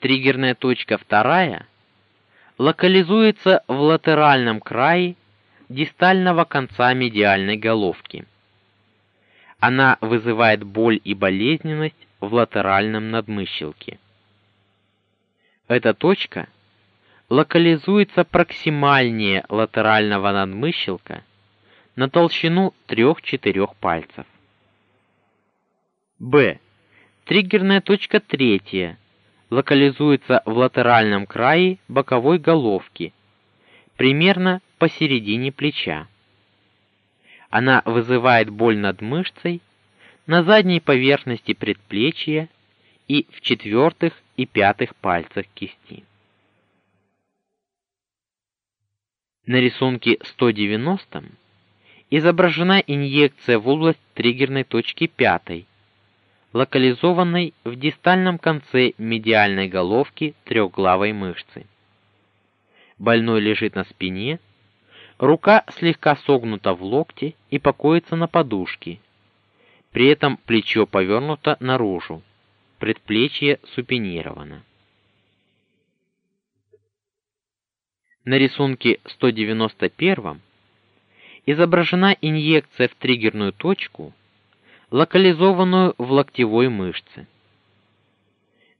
S1: Триггерная точка вторая локализуется в латеральном крае дистального конца медиальной головки. Она вызывает боль и болезненность в латеральном надмыщелке. Эта точка локализуется проксимальнее латерального надмыщелка на толщину 3-4 пальцев. Б. Триггерная точка третья локализуется в латеральном крае боковой головки, примерно посередине плеча. Она вызывает боль над мышцей на задней поверхности предплечья и в четвертых и пятых пальцах кисти. На рисунке 190 изображена инъекция в область триггерной точки пятой локализованной в дистальном конце медиальной головки трехглавой мышцы. Больной лежит на спине, рука слегка согнута в локте и покоится на подушке. При этом плечо повернуто наружу, предплечье супинировано. На рисунке 191 изображена инъекция в триггерную точку локализованную в локтевой мышце.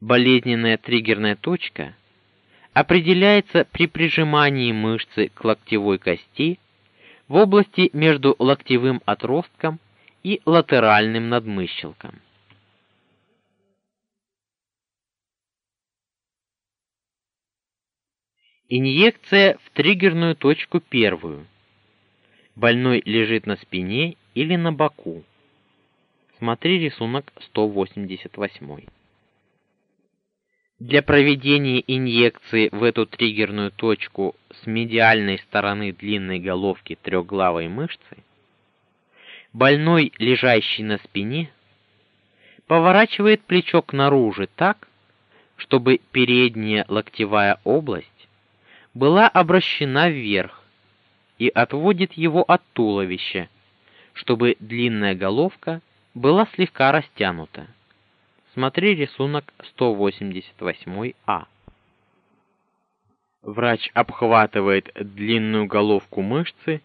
S1: Болезненная триггерная точка определяется при прижимании мышцы к локтевой кости в области между локтевым отростком и латеральным надмыщелком. Инъекция в триггерную точку первую Больной лежит на спине или на боку. Смотри рисунок 188. Для проведения инъекции в эту триггерную точку с медиальной стороны длинной головки трехглавой мышцы больной, лежащий на спине, поворачивает плечо к наружу так, чтобы передняя локтевая область была обращена вверх и отводит его от туловища, чтобы длинная головка была слегка растянута. Смотри рисунок 188А. Врач обхватывает длинную головку мышцы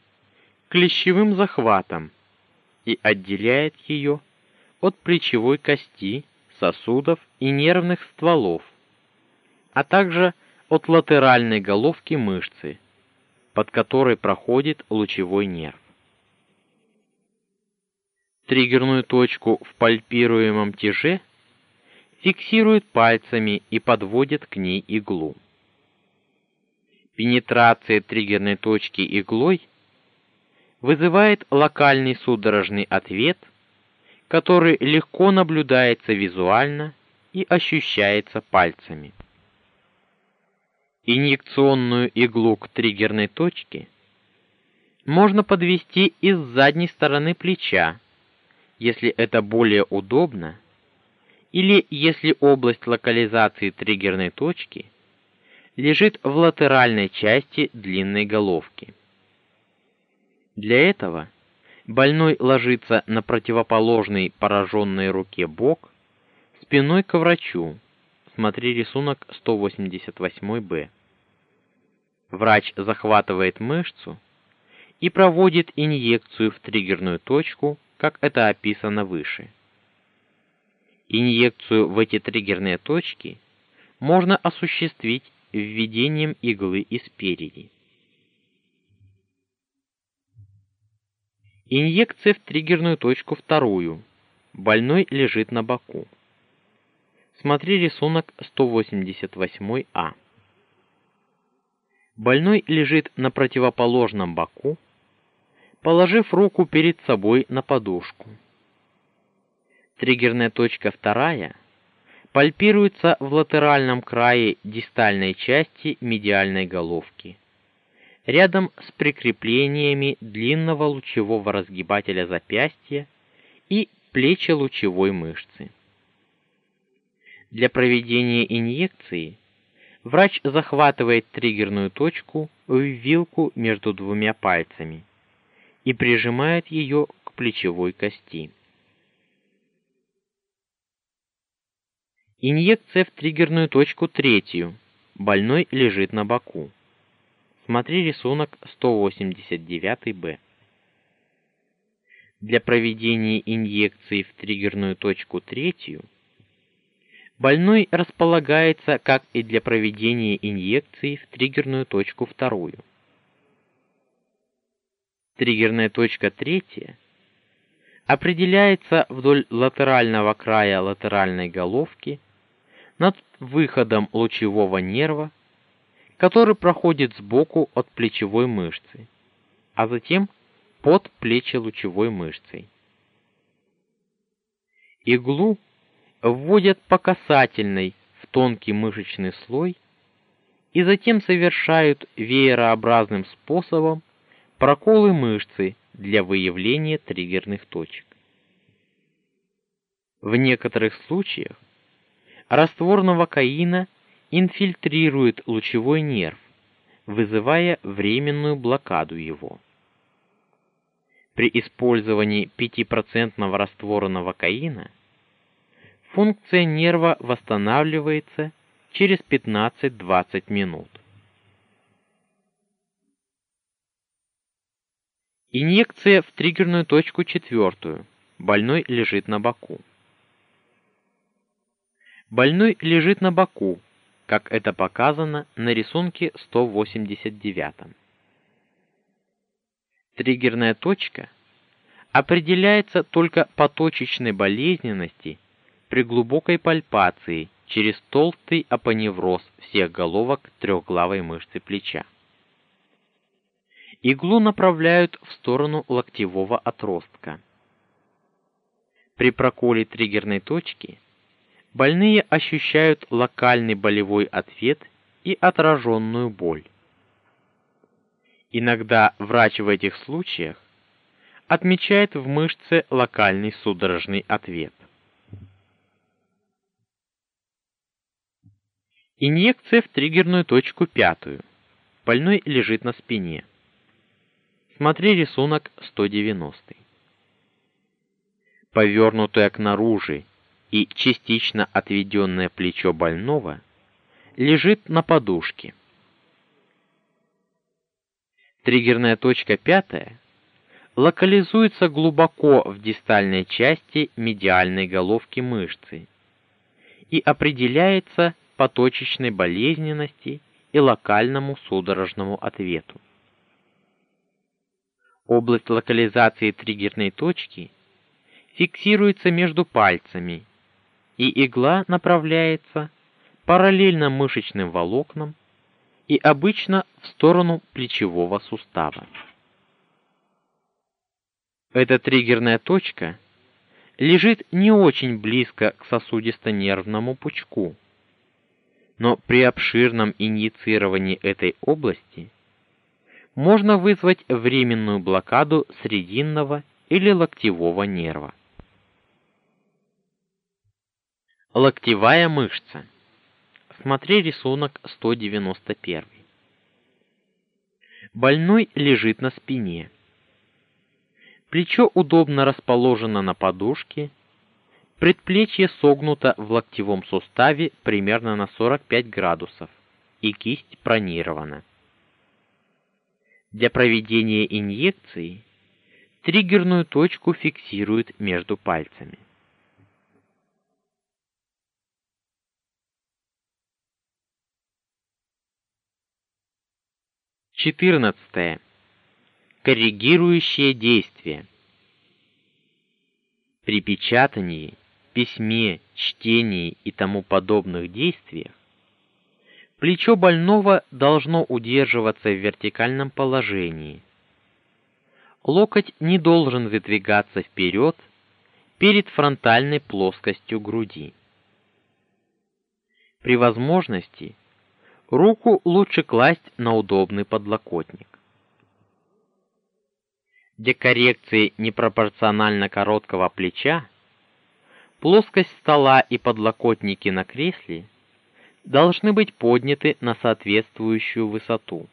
S1: клещевым захватом и отделяет ее от плечевой кости, сосудов и нервных стволов, а также от латеральной головки мышцы, под которой проходит лучевой нерв. Триггерную точку в пальпируемом тяже фиксирует пальцами и подводит к ней иглу. Пенетрация триггерной точки иглой вызывает локальный судорожный ответ, который легко наблюдается визуально и ощущается пальцами. Инъекционную иглу к триггерной точке можно подвести из задней стороны плеча, если это более удобно или если область локализации триггерной точки лежит в латеральной части длинной головки. Для этого больной ложится на противоположной пораженной руке бок спиной к врачу. Смотри рисунок 188-Б. Врач захватывает мышцу и проводит инъекцию в триггерную точку, как это описано выше. Инъекцию в эти триггерные точки можно осуществить введением иглы и спереди. Инъекция в триггерную точку вторую. Больной лежит на боку. Смотри рисунок 188А. Больной лежит на противоположном боку, положив руку перед собой на подушку. Триггерная точка вторая пальпируется в латеральном крае дистальной части медиальной головки, рядом с прикреплениями длинного лучевого разгибателя запястья и плеча лучевой мышцы. Для проведения инъекции врач захватывает триггерную точку в вилку между двумя пальцами и прижимает ее к плечевой кости. Инъекция в триггерную точку третью. Больной лежит на боку. Смотри рисунок 189-Б. Для проведения инъекции в триггерную точку третью больной располагается, как и для проведения инъекции в триггерную точку вторую. Триггерная точка третья определяется вдоль латерального края латеральной головки над выходом лучевого нерва, который проходит сбоку от плечевой мышцы, а затем под плечелучевой мышцей. Иглу вводят по касательной в тонкий мышечный слой и затем совершают веерообразным способом проколы мышцы для выявления триггерных точек. В некоторых случаях раствор новокаина инфильтрирует лучевой нерв, вызывая временную блокаду его. При использовании 5% раствора новокаина функция нерва восстанавливается через 15-20 минут. Инъекция в триггерную точку четвертую. Больной лежит на боку. Больной лежит на боку, как это показано на рисунке 189. Триггерная точка определяется только по точечной болезненности при глубокой пальпации через толстый апоневроз всех головок трехглавой мышцы плеча. Иглу направляют в сторону локтевого отростка. При проколе триггерной точки больные ощущают локальный болевой ответ и отраженную боль. Иногда врач в этих случаях отмечает в мышце локальный судорожный ответ. Инъекция в триггерную точку пятую. Больной лежит на спине. Смотри рисунок 190. Повернутое к наружи и частично отведенное плечо больного лежит на подушке. Триггерная точка пятая локализуется глубоко в дистальной части медиальной головки мышцы и определяется по точечной болезненности и локальному судорожному ответу. Область локализации триггерной точки фиксируется между пальцами, и игла направляется параллельно мышечным волокнам и обычно в сторону плечевого сустава. Эта триггерная точка лежит не очень близко к сосудисто-нервному пучку. Но при обширном инъецировании этой области можно вызвать временную блокаду срединного или локтевого нерва. Локтевая мышца. Смотри рисунок 191. Больной лежит на спине. Плечо удобно расположено на подушке, предплечье согнуто в локтевом суставе примерно на 45 градусов, и кисть пронирована. Для проведения инъекции триггерную точку фиксируют между пальцами. Четырнадцатое коррегирующее действие. При печатании, письме, чтении и тому подобных действиях плечо больного должно удерживаться в вертикальном положении. Локоть не должен выдвигаться вперед перед фронтальной плоскостью груди. При возможности руку лучше класть на удобный подлокотник. Для коррекции непропорционально короткого плеча плоскость стола и подлокотники на кресле должны быть подняты на соответствующую высоту.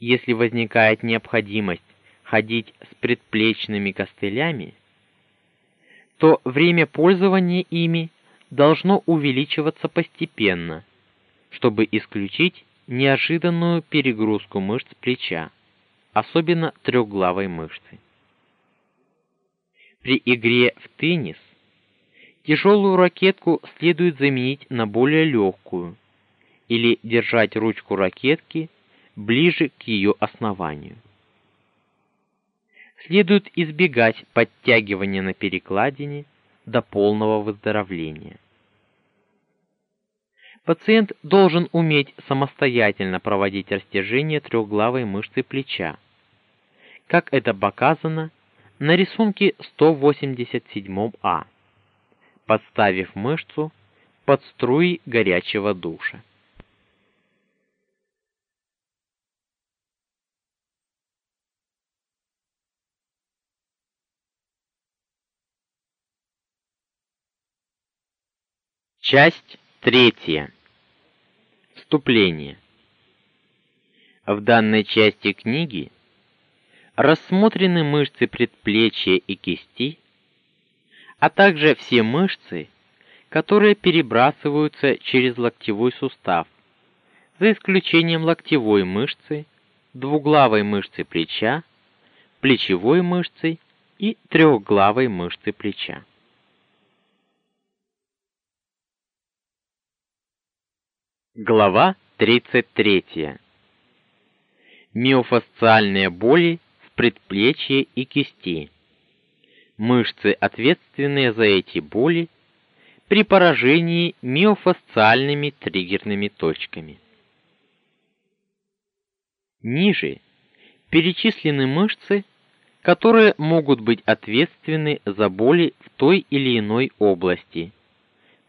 S1: Если возникает необходимость ходить с предплечными костылями, то время пользования ими должно увеличиваться постепенно, чтобы исключить неожиданную перегрузку мышц плеча особенно трехглавой мышцы. При игре в теннис тяжелую ракетку следует заменить на более легкую или держать ручку ракетки ближе к ее основанию. Следует избегать подтягивания на перекладине до полного выздоровления. Пациент должен уметь самостоятельно проводить растяжение трехглавой мышцы плеча, как это показано на рисунке 187А, подставив мышцу под струи горячего душа. Часть Третья. Вступление. В данной части книги рассмотрены мышцы предплечья и кисти, а также все мышцы, которые перебрасываются через локтевой сустав, за исключением локтевой мышцы, двуглавой мышцы плеча, плечевой мышцы и трехглавой мышцы плеча. Глава 33. Миофасциальные боли в предплечье и кисти. Мышцы, ответственные за эти боли при поражении миофасциальными триггерными точками. Ниже перечислены мышцы, которые могут быть ответственны за боли в той или иной области,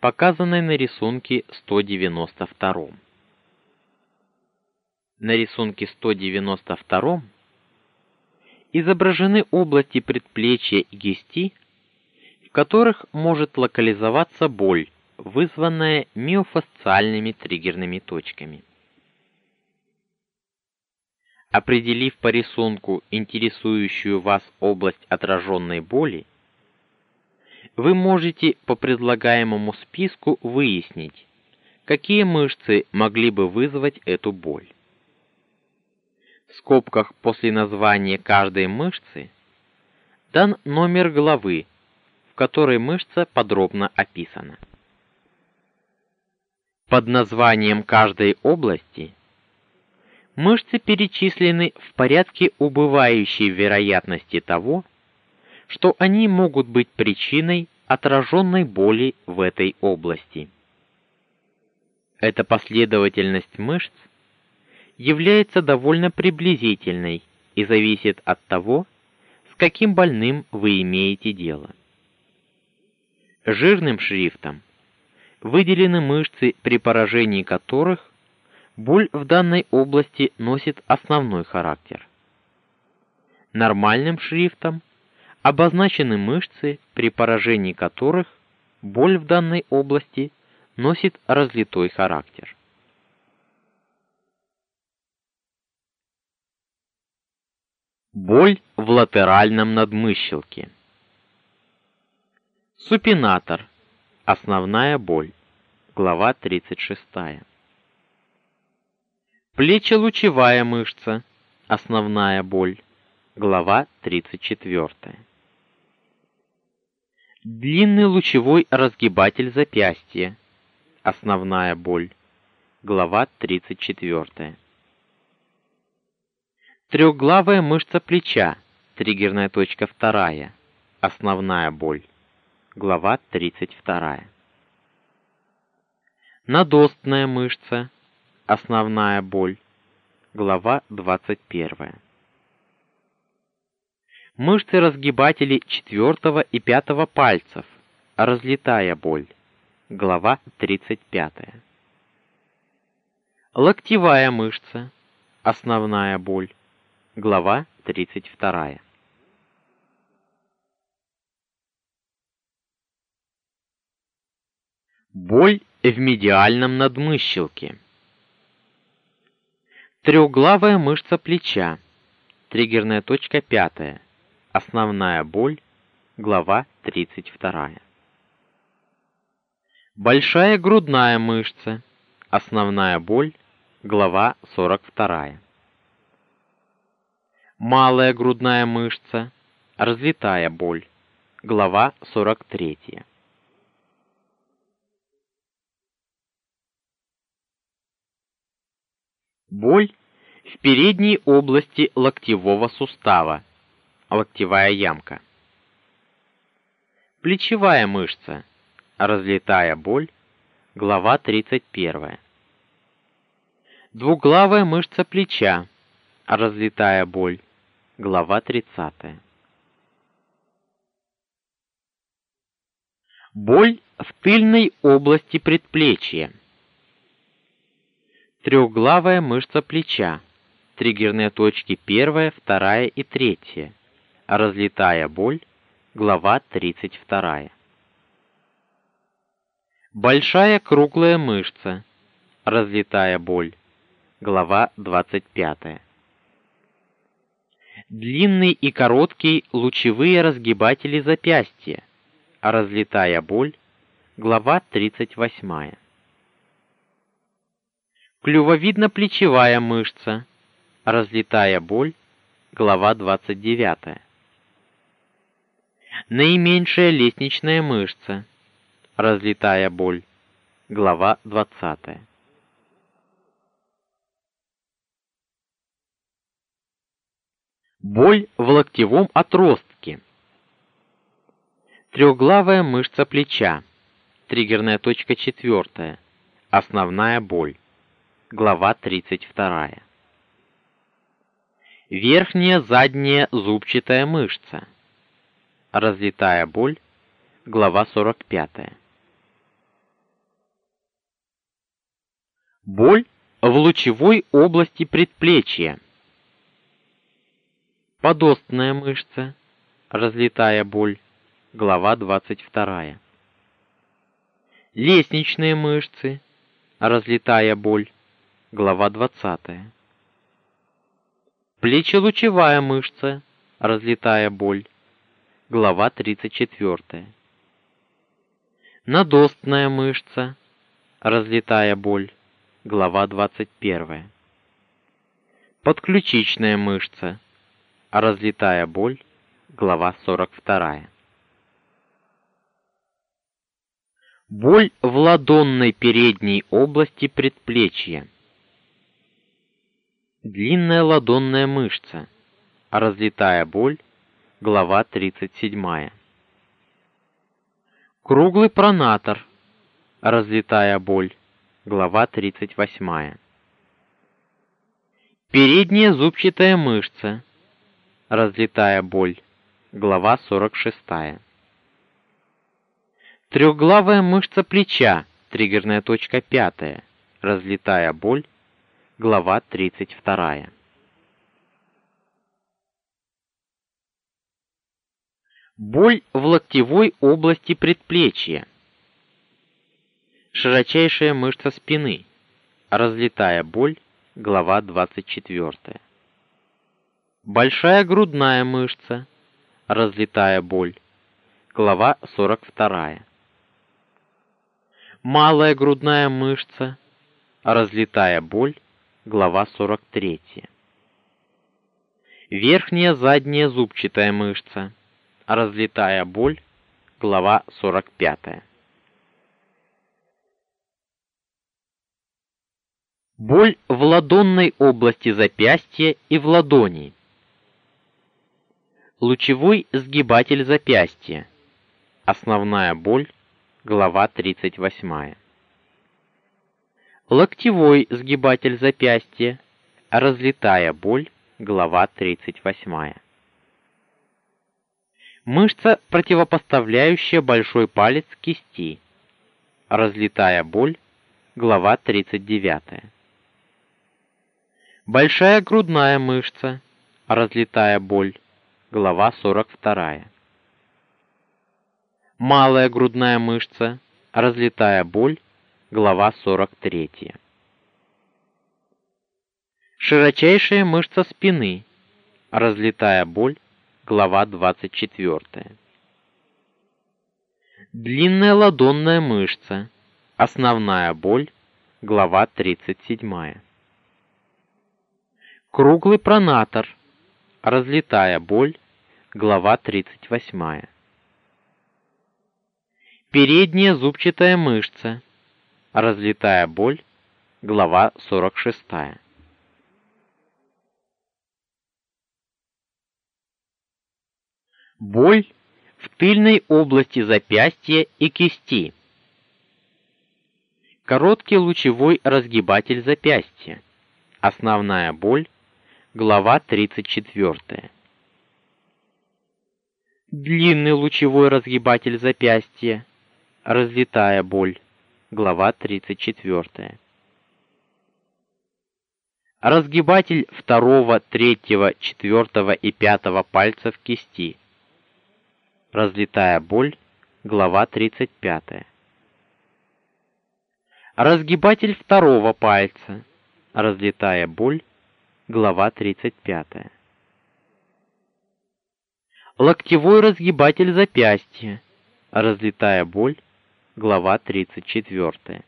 S1: показанной на рисунке 192. На рисунке 192 изображены области предплечья и кисти, в которых может локализоваться боль, вызванная миофасциальными триггерными точками. Определив по рисунку интересующую вас область отраженной боли, вы можете по предлагаемому списку выяснить, какие мышцы могли бы вызвать эту боль. В скобках после названия каждой мышцы дан номер главы, в которой мышца подробно описана. Под названием каждой области Мышцы перечислены в порядке убывающей вероятности того, что они могут быть причиной отраженной боли в этой области. Эта последовательность мышц является довольно приблизительной и зависит от того, с каким больным вы имеете дело. Жирным шрифтом выделены мышцы, при поражении которых боль в данной области носит основной характер. Нормальным шрифтом обозначены мышцы, при поражении которых боль в данной области носит разлитой характер. Боль в латеральном надмыщелке. Супинатор. Основная боль. Глава 36. Плечелучевая мышца. Основная боль. Глава 34. Длинный лучевой разгибатель запястья. Основная боль. Глава 34. Трехглавая мышца плеча. Триггерная точка 2. Основная боль. Глава 32. Надостная мышца. Основная боль. Глава 21. Мышцы разгибателей 4 и 5 пальцев. Разлетая боль. Глава 35. Локтевая мышца. Основная боль. Глава 32. Боль в медиальном надмыщелке. Трехглавая мышца плеча. Триггерная точка 5. Основная боль. Глава 32. Большая грудная мышца. Основная боль. Глава 42. Малая грудная мышца. Разлетая боль. Глава 43. Боль в передней области локтевого сустава. Локтевая ямка. Плечевая мышца. Разлетая боль. Глава 31. Двуглавая мышца плеча. Разлетая боль. Глава 30. Боль в тыльной области предплечья. Трехглавая мышца плеча. Триггерные точки 1, 2 и 3. Разлетая боль. Глава 32. Большая круглая мышца. Разлетая боль. Глава 25. Длинный и короткий лучевые разгибатели запястья. Разлетая боль. Глава 38. Клювовидно-плечевая мышца. Разлетая боль. Глава 29. Наименьшая лестничная мышца. Разлетая боль. Глава 20. Боль в локтевом отростке. Трехглавая мышца плеча. Триггерная точка 4. Основная боль. Глава 32. Верхняя задняя зубчатая мышца. Разлетая боль. Глава 45. Боль в лучевой области предплечья. Подостная мышца. Разлетая боль. Глава 22. Лестничные мышцы. Разлетая боль. Глава 20. Плечелучевая мышца. Разлетая боль. Глава 34. Надостная мышца. Разлетая боль. Глава 21. Подключичная мышца. Разлетая боль. Глава 42. Боль в ладонной передней области предплечья. Длинная ладонная мышца. Разлетая боль. Глава 37. Круглый пронатор. Разлетая боль. Глава 38. Передняя зубчатая мышца. Разлетая боль. Глава 46. Трехглавая мышца плеча. Триггерная точка 5. Разлетая боль. Глава 32. Боль в локтевой области предплечья. Широчайшая мышца спины, разлетая боль, глава 24. Большая грудная мышца, разлетая боль, глава 42. Малая грудная мышца, разлетая боль, глава 43. Верхняя задняя зубчатая мышца, разлетая боль, глава 45. Боль в ладонной области запястья и в ладони. Лучевой сгибатель запястья. Основная боль. Глава 38. Локтевой сгибатель запястья. Разлетая боль. Глава 38. Мышца, противопоставляющая большой палец кисти. Разлетая боль. Глава 39. Большая грудная мышца, разлетая боль. Глава 42. Малая грудная мышца, разлетая боль. Глава 43. Широчайшая мышца спины, разлетая боль. Глава 24. Длинная ладонная мышца, основная боль. Глава 37. Круглый пронатор. Разлетая боль. Глава 38. Передняя зубчатая мышца. Разлетая боль. Глава 46. Боль в тыльной области запястья и кисти. Короткий лучевой разгибатель запястья. Основная боль Глава 34. Длинный лучевой разгибатель запястья. Разлетая боль. Глава 34. Разгибатель второго, третьего, четвертого и пятого пальцев кисти. Разлетая боль. Глава 35. Разгибатель второго пальца. Разлетая боль глава 35. Локтевой разгибатель запястья, разлетая боль, глава 34.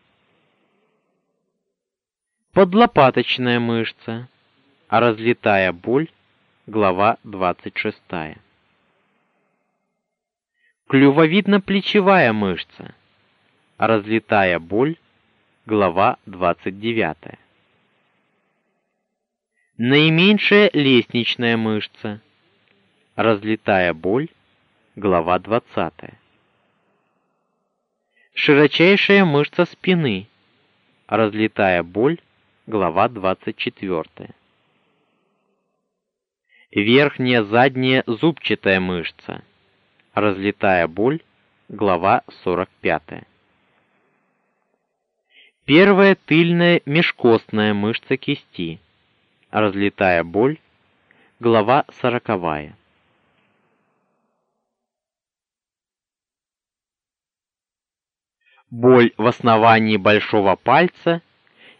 S1: Подлопаточная мышца, разлетая боль, глава 26. Клювовидно-плечевая мышца, разлетая боль, глава 29. Наименьшая лестничная мышца. Разлетая боль. Глава 20. Широчайшая мышца спины. Разлетая боль. Глава 24. Верхняя задняя зубчатая мышца. Разлетая боль. Глава 45. Первая тыльная межкостная мышца кисти. Разлетая боль. Глава 40. Боль в основании большого пальца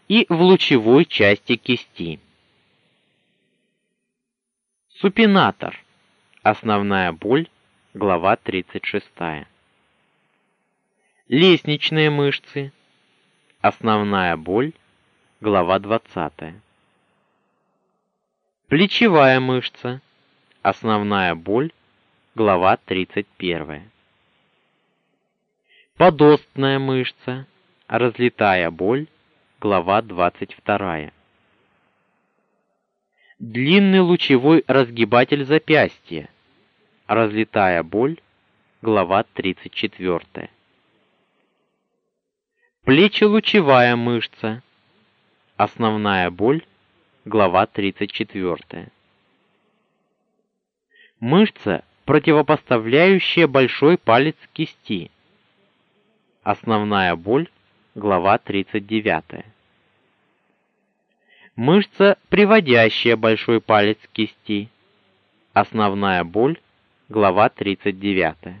S1: и в лучевой части кисти. Супинатор. Основная боль. Глава 36. Лестничные мышцы. Основная боль. Глава 20. Плечевая мышца. Основная боль. Глава 31. Подостная мышца. Разлетая боль. Глава 22. Длинный лучевой разгибатель запястья. Разлетая боль. Глава 34. Плечелучевая мышца. Основная боль. Глава 34. Мышца, противопоставляющая большой палец кисти. Основная боль. Глава 39. Мышца, приводящая большой палец кисти. Основная боль. Глава 39.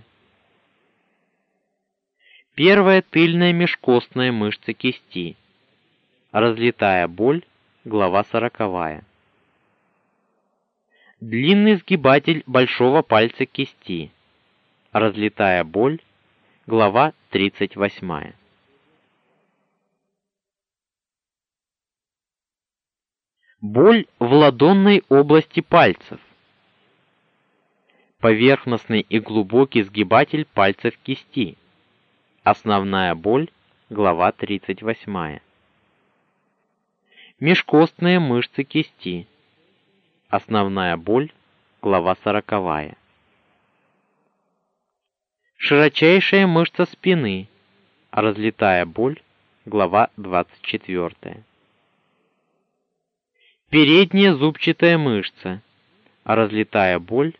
S1: Первая тыльная межкостная мышца кисти. Разлетая боль. Глава 40. Длинный сгибатель большого пальца кисти. Разлетая боль. Глава 38. Боль в ладонной области пальцев. Поверхностный и глубокий сгибатель пальцев кисти. Основная боль, глава 38. Межкостные мышцы кисти. Основная боль, глава 40. Широчайшая мышца спины. Разлетая боль, глава 24. Передняя зубчатая мышца. Разлетая боль,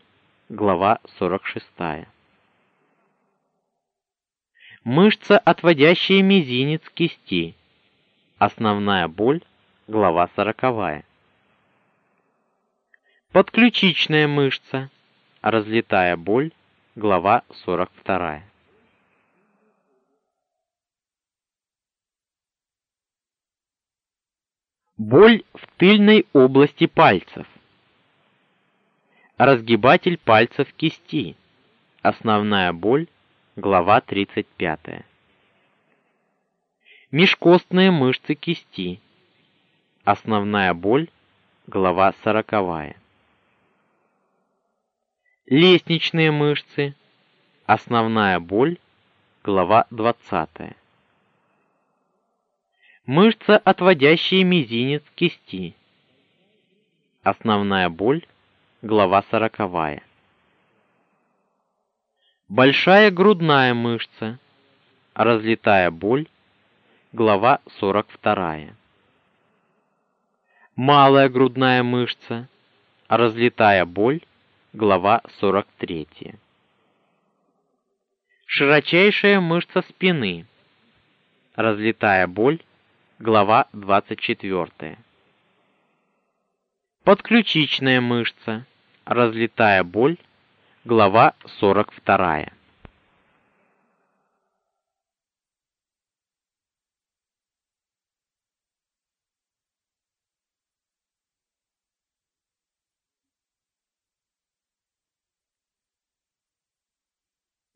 S1: глава 46. Мышца, отводящая мизинец кисти. Основная боль, глава 40. Подключичная мышца. Разлетая боль, глава 42. Боль в тыльной области пальцев. Разгибатель пальцев кисти. Основная боль, Глава 35. Межкостные мышцы кисти. Основная боль. Глава 40. Лестничные мышцы. Основная боль. Глава 20. Мышца, отводящая мизинец кисти. Основная боль. Глава 40. Большая грудная мышца. Разлетая боль. Глава 42. Малая грудная мышца. Разлетая боль. Глава 43. Широчайшая мышца спины. Разлетая боль. Глава 24. Подключичная мышца. Разлетая боль. Глава 42.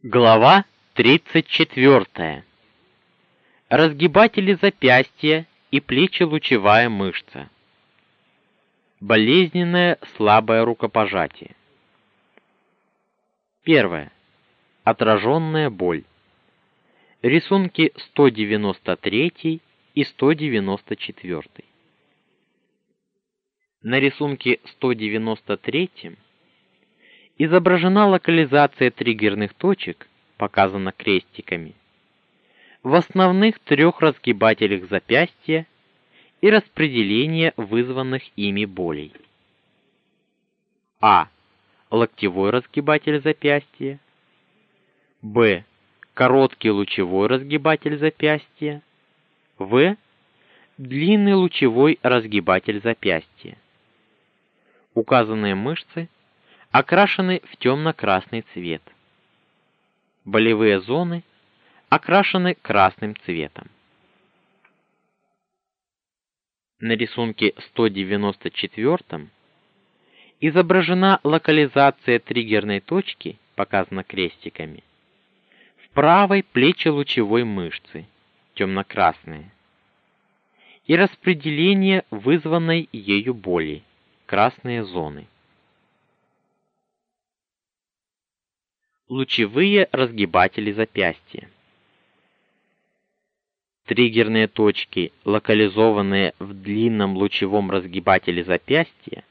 S1: Глава 34. Разгибатели запястья и плечелучевая мышца. Болезненное слабое рукопожатие. Первое. Отраженная боль. Рисунки 193 и 194. На рисунке 193 изображена локализация триггерных точек, показана крестиками, в основных трех разгибателях запястья и распределение вызванных ими болей. А. Локтевой разгибатель запястья. Б. Короткий лучевой разгибатель запястья. В. Длинный лучевой разгибатель запястья. Указанные мышцы окрашены в темно-красный цвет. Болевые зоны окрашены красным цветом. На рисунке 194 изображена локализация триггерной точки, показана крестиками, в правой плечелучевой мышцы, темно-красные, и распределение вызванной ею боли, красные зоны. Лучевые разгибатели запястья. Триггерные точки, локализованные в длинном лучевом разгибателе запястья,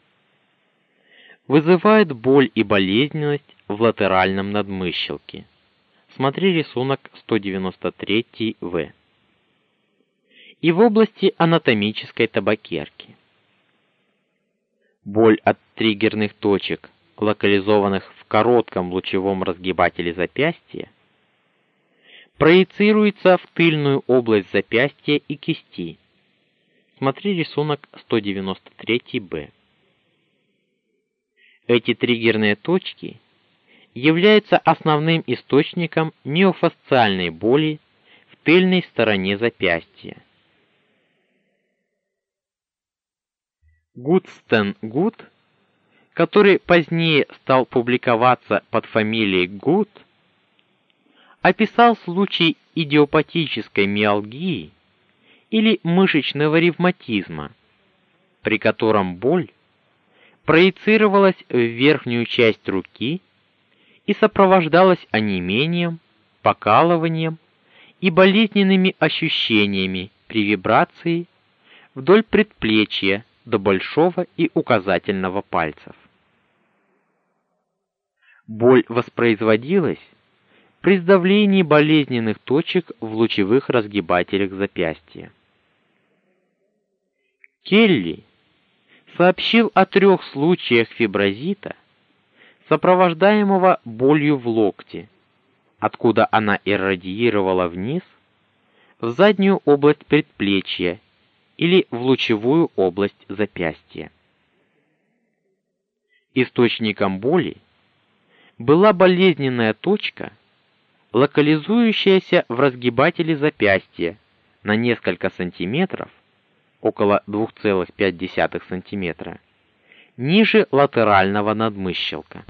S1: вызывают боль и болезненность в латеральном надмыщелке. Смотри рисунок 193В. И в области анатомической табакерки. Боль от триггерных точек, локализованных в коротком лучевом разгибателе запястья, проецируется в тыльную область запястья и кисти. Смотри рисунок 193Б. Эти триггерные точки являются основным источником миофасциальной боли в тыльной стороне запястья. Гудстен Гуд, который позднее стал публиковаться под фамилией Гуд, описал случай идиопатической миалгии или мышечного ревматизма, при котором боль проецировалась в верхнюю часть руки и сопровождалась онемением, покалыванием и болезненными ощущениями при вибрации вдоль предплечья до большого и указательного пальцев. Боль воспроизводилась при сдавлении болезненных точек в лучевых разгибателях запястья. Келли сообщил о трех случаях фиброзита, сопровождаемого болью в локте, откуда она иррадиировала вниз в заднюю область предплечья или в лучевую область запястья. Источником боли была болезненная точка, локализующаяся в разгибателе запястья на несколько сантиметров около 2,5 см, ниже латерального надмыщелка.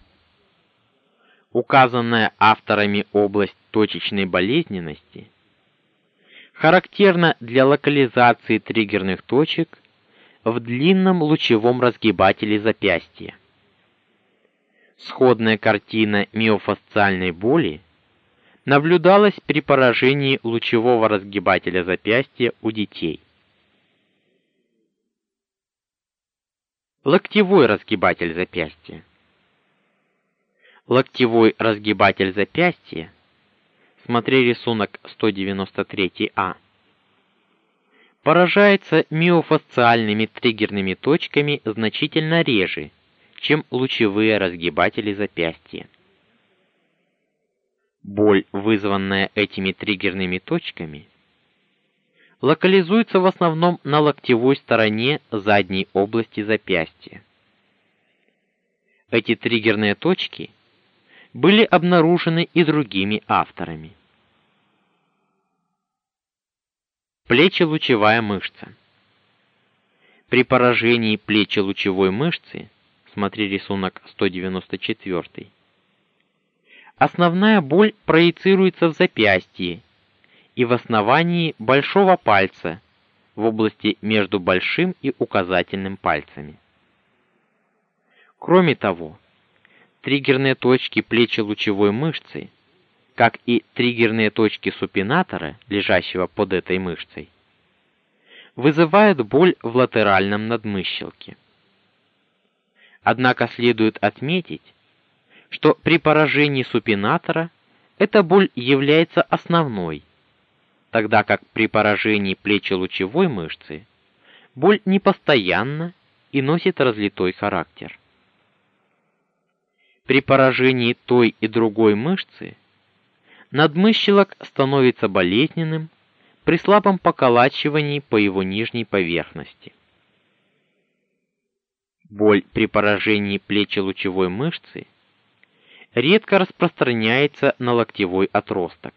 S1: Указанная авторами область точечной болезненности характерна для локализации триггерных точек в длинном лучевом разгибателе запястья. Сходная картина миофасциальной боли наблюдалась при поражении лучевого разгибателя запястья у детей. Локтевой разгибатель запястья. Локтевой разгибатель запястья. Смотри рисунок 193А. Поражается миофасциальными триггерными точками значительно реже, чем лучевые разгибатели запястья. Боль, вызванная этими триггерными точками, локализуется в основном на локтевой стороне задней области запястья. Эти триггерные точки были обнаружены и другими авторами. Плечелучевая мышца. При поражении плечелучевой мышцы, смотри рисунок 194, основная боль проецируется в запястье и в основании большого пальца в области между большим и указательным пальцами. Кроме того, триггерные точки плечелучевой мышцы, как и триггерные точки супинатора, лежащего под этой мышцей, вызывают боль в латеральном надмыщелке. Однако следует отметить, что при поражении супинатора эта боль является основной, тогда как при поражении плечелучевой мышцы боль непостоянна и носит разлитой характер. при поражении той и другой мышцы надмыщелок становится болезненным при слабом покалачивании по его нижней поверхности. Боль при поражении плечелучевой мышцы редко распространяется на локтевой отросток.